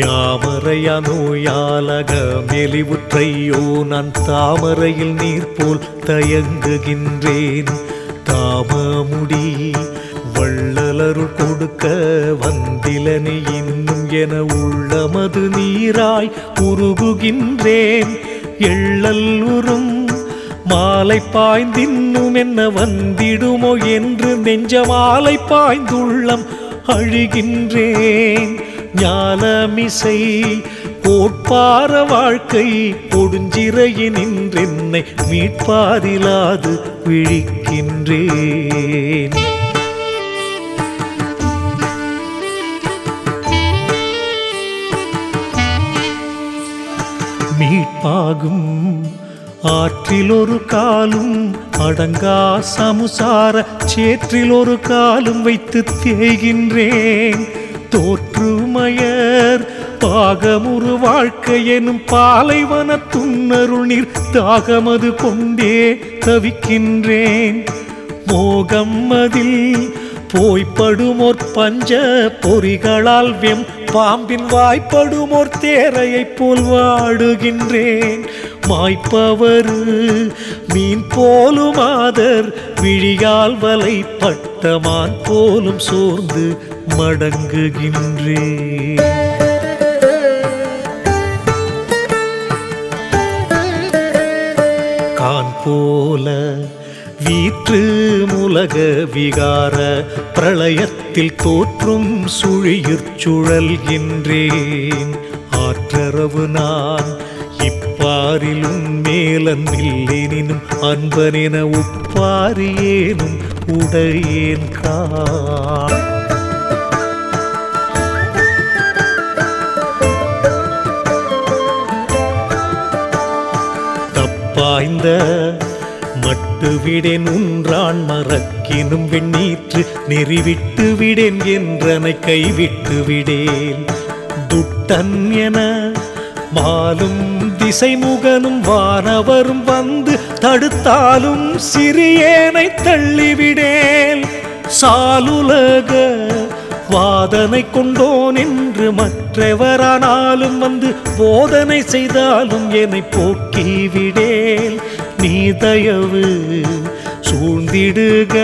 யாமரையா நோயாலக மெலிவுற்றையோ நான் தாமரையில் நீர் போல் தயங்குகின்றேன். தாமமுடி வள்ளலருள் கொடுக்க வந்திலனை இன்னும் என உள்ளமது நீராய் உருகுகின்றேன். எள்ளல் உறும் மாலை பாய்ந்தின்னும் என்ன வந்திடுமோ என்று நெஞ்ச மாலை பாய்ந்துள்ளம் அழுகின்றேன். ஞானமிசை கோட்பார வாழ்க்கை கொடுஞ்சிறையினின்றென்னை மீட்பாரிலாது விழிக்கின்றேன். ஆகும். ஆற்றில் ஒரு காலும் அடங்கா சமுசார சேற்றில் ஒரு காலும் வைத்து தேய்கின்றேன். தோற்றுமயர் பாகமுறு வாழ்க்கை எனும் பாலைவன துண்ணருள் நீர் தாகமது கொண்டே தவிக்கின்றேன். மோகம் அதில் போய்ப்படுமோர் பஞ்ச பொறிகளால் வெம் பாம்பின் வாய்ப்படுமோர் தேரையைப் போல் வாடுகின்றேன். மாய்ப்பவரு மீன் போலும் ஆதர் விழியால் வலைப்பட்ட மான் போலும் சோர்ந்து மடங்குகின்றேன். கான் போல வீற்று முலக விகார பிரளயத்தில் தோற்றும் சுழியிற் சுழல்கின்றேன் ஆற்றரவு நான் இப்பாரிலும் மேலன்பில்லேனினும் அன்பனென உப்பாரியேனும் உடையேன் கான் பாய்ந்த மட்டு விடேன் உன்றான் மறக்கினும் வெண்ணீற்று நெறிவிட்டு விடேன் என்றனை கைவிட்டு விடேன் துட்டன் என மாலும் திசைமுகனும் வானவரும் வந்து தடுத்தாலும் சிறியேனை தள்ளிவிடேன். சாலுலக வாதனை கொண்டோன் என்று மற்றவரானாலும் வந்து போதனை செய்தாலும் என்னை போக்கிவிடேல் நீ தயவு சூழ்ந்திடுக.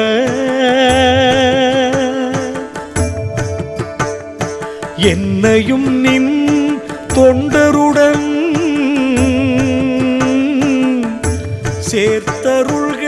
என்னையும் நின் தொண்டருடன் சேர்த்தருள்க.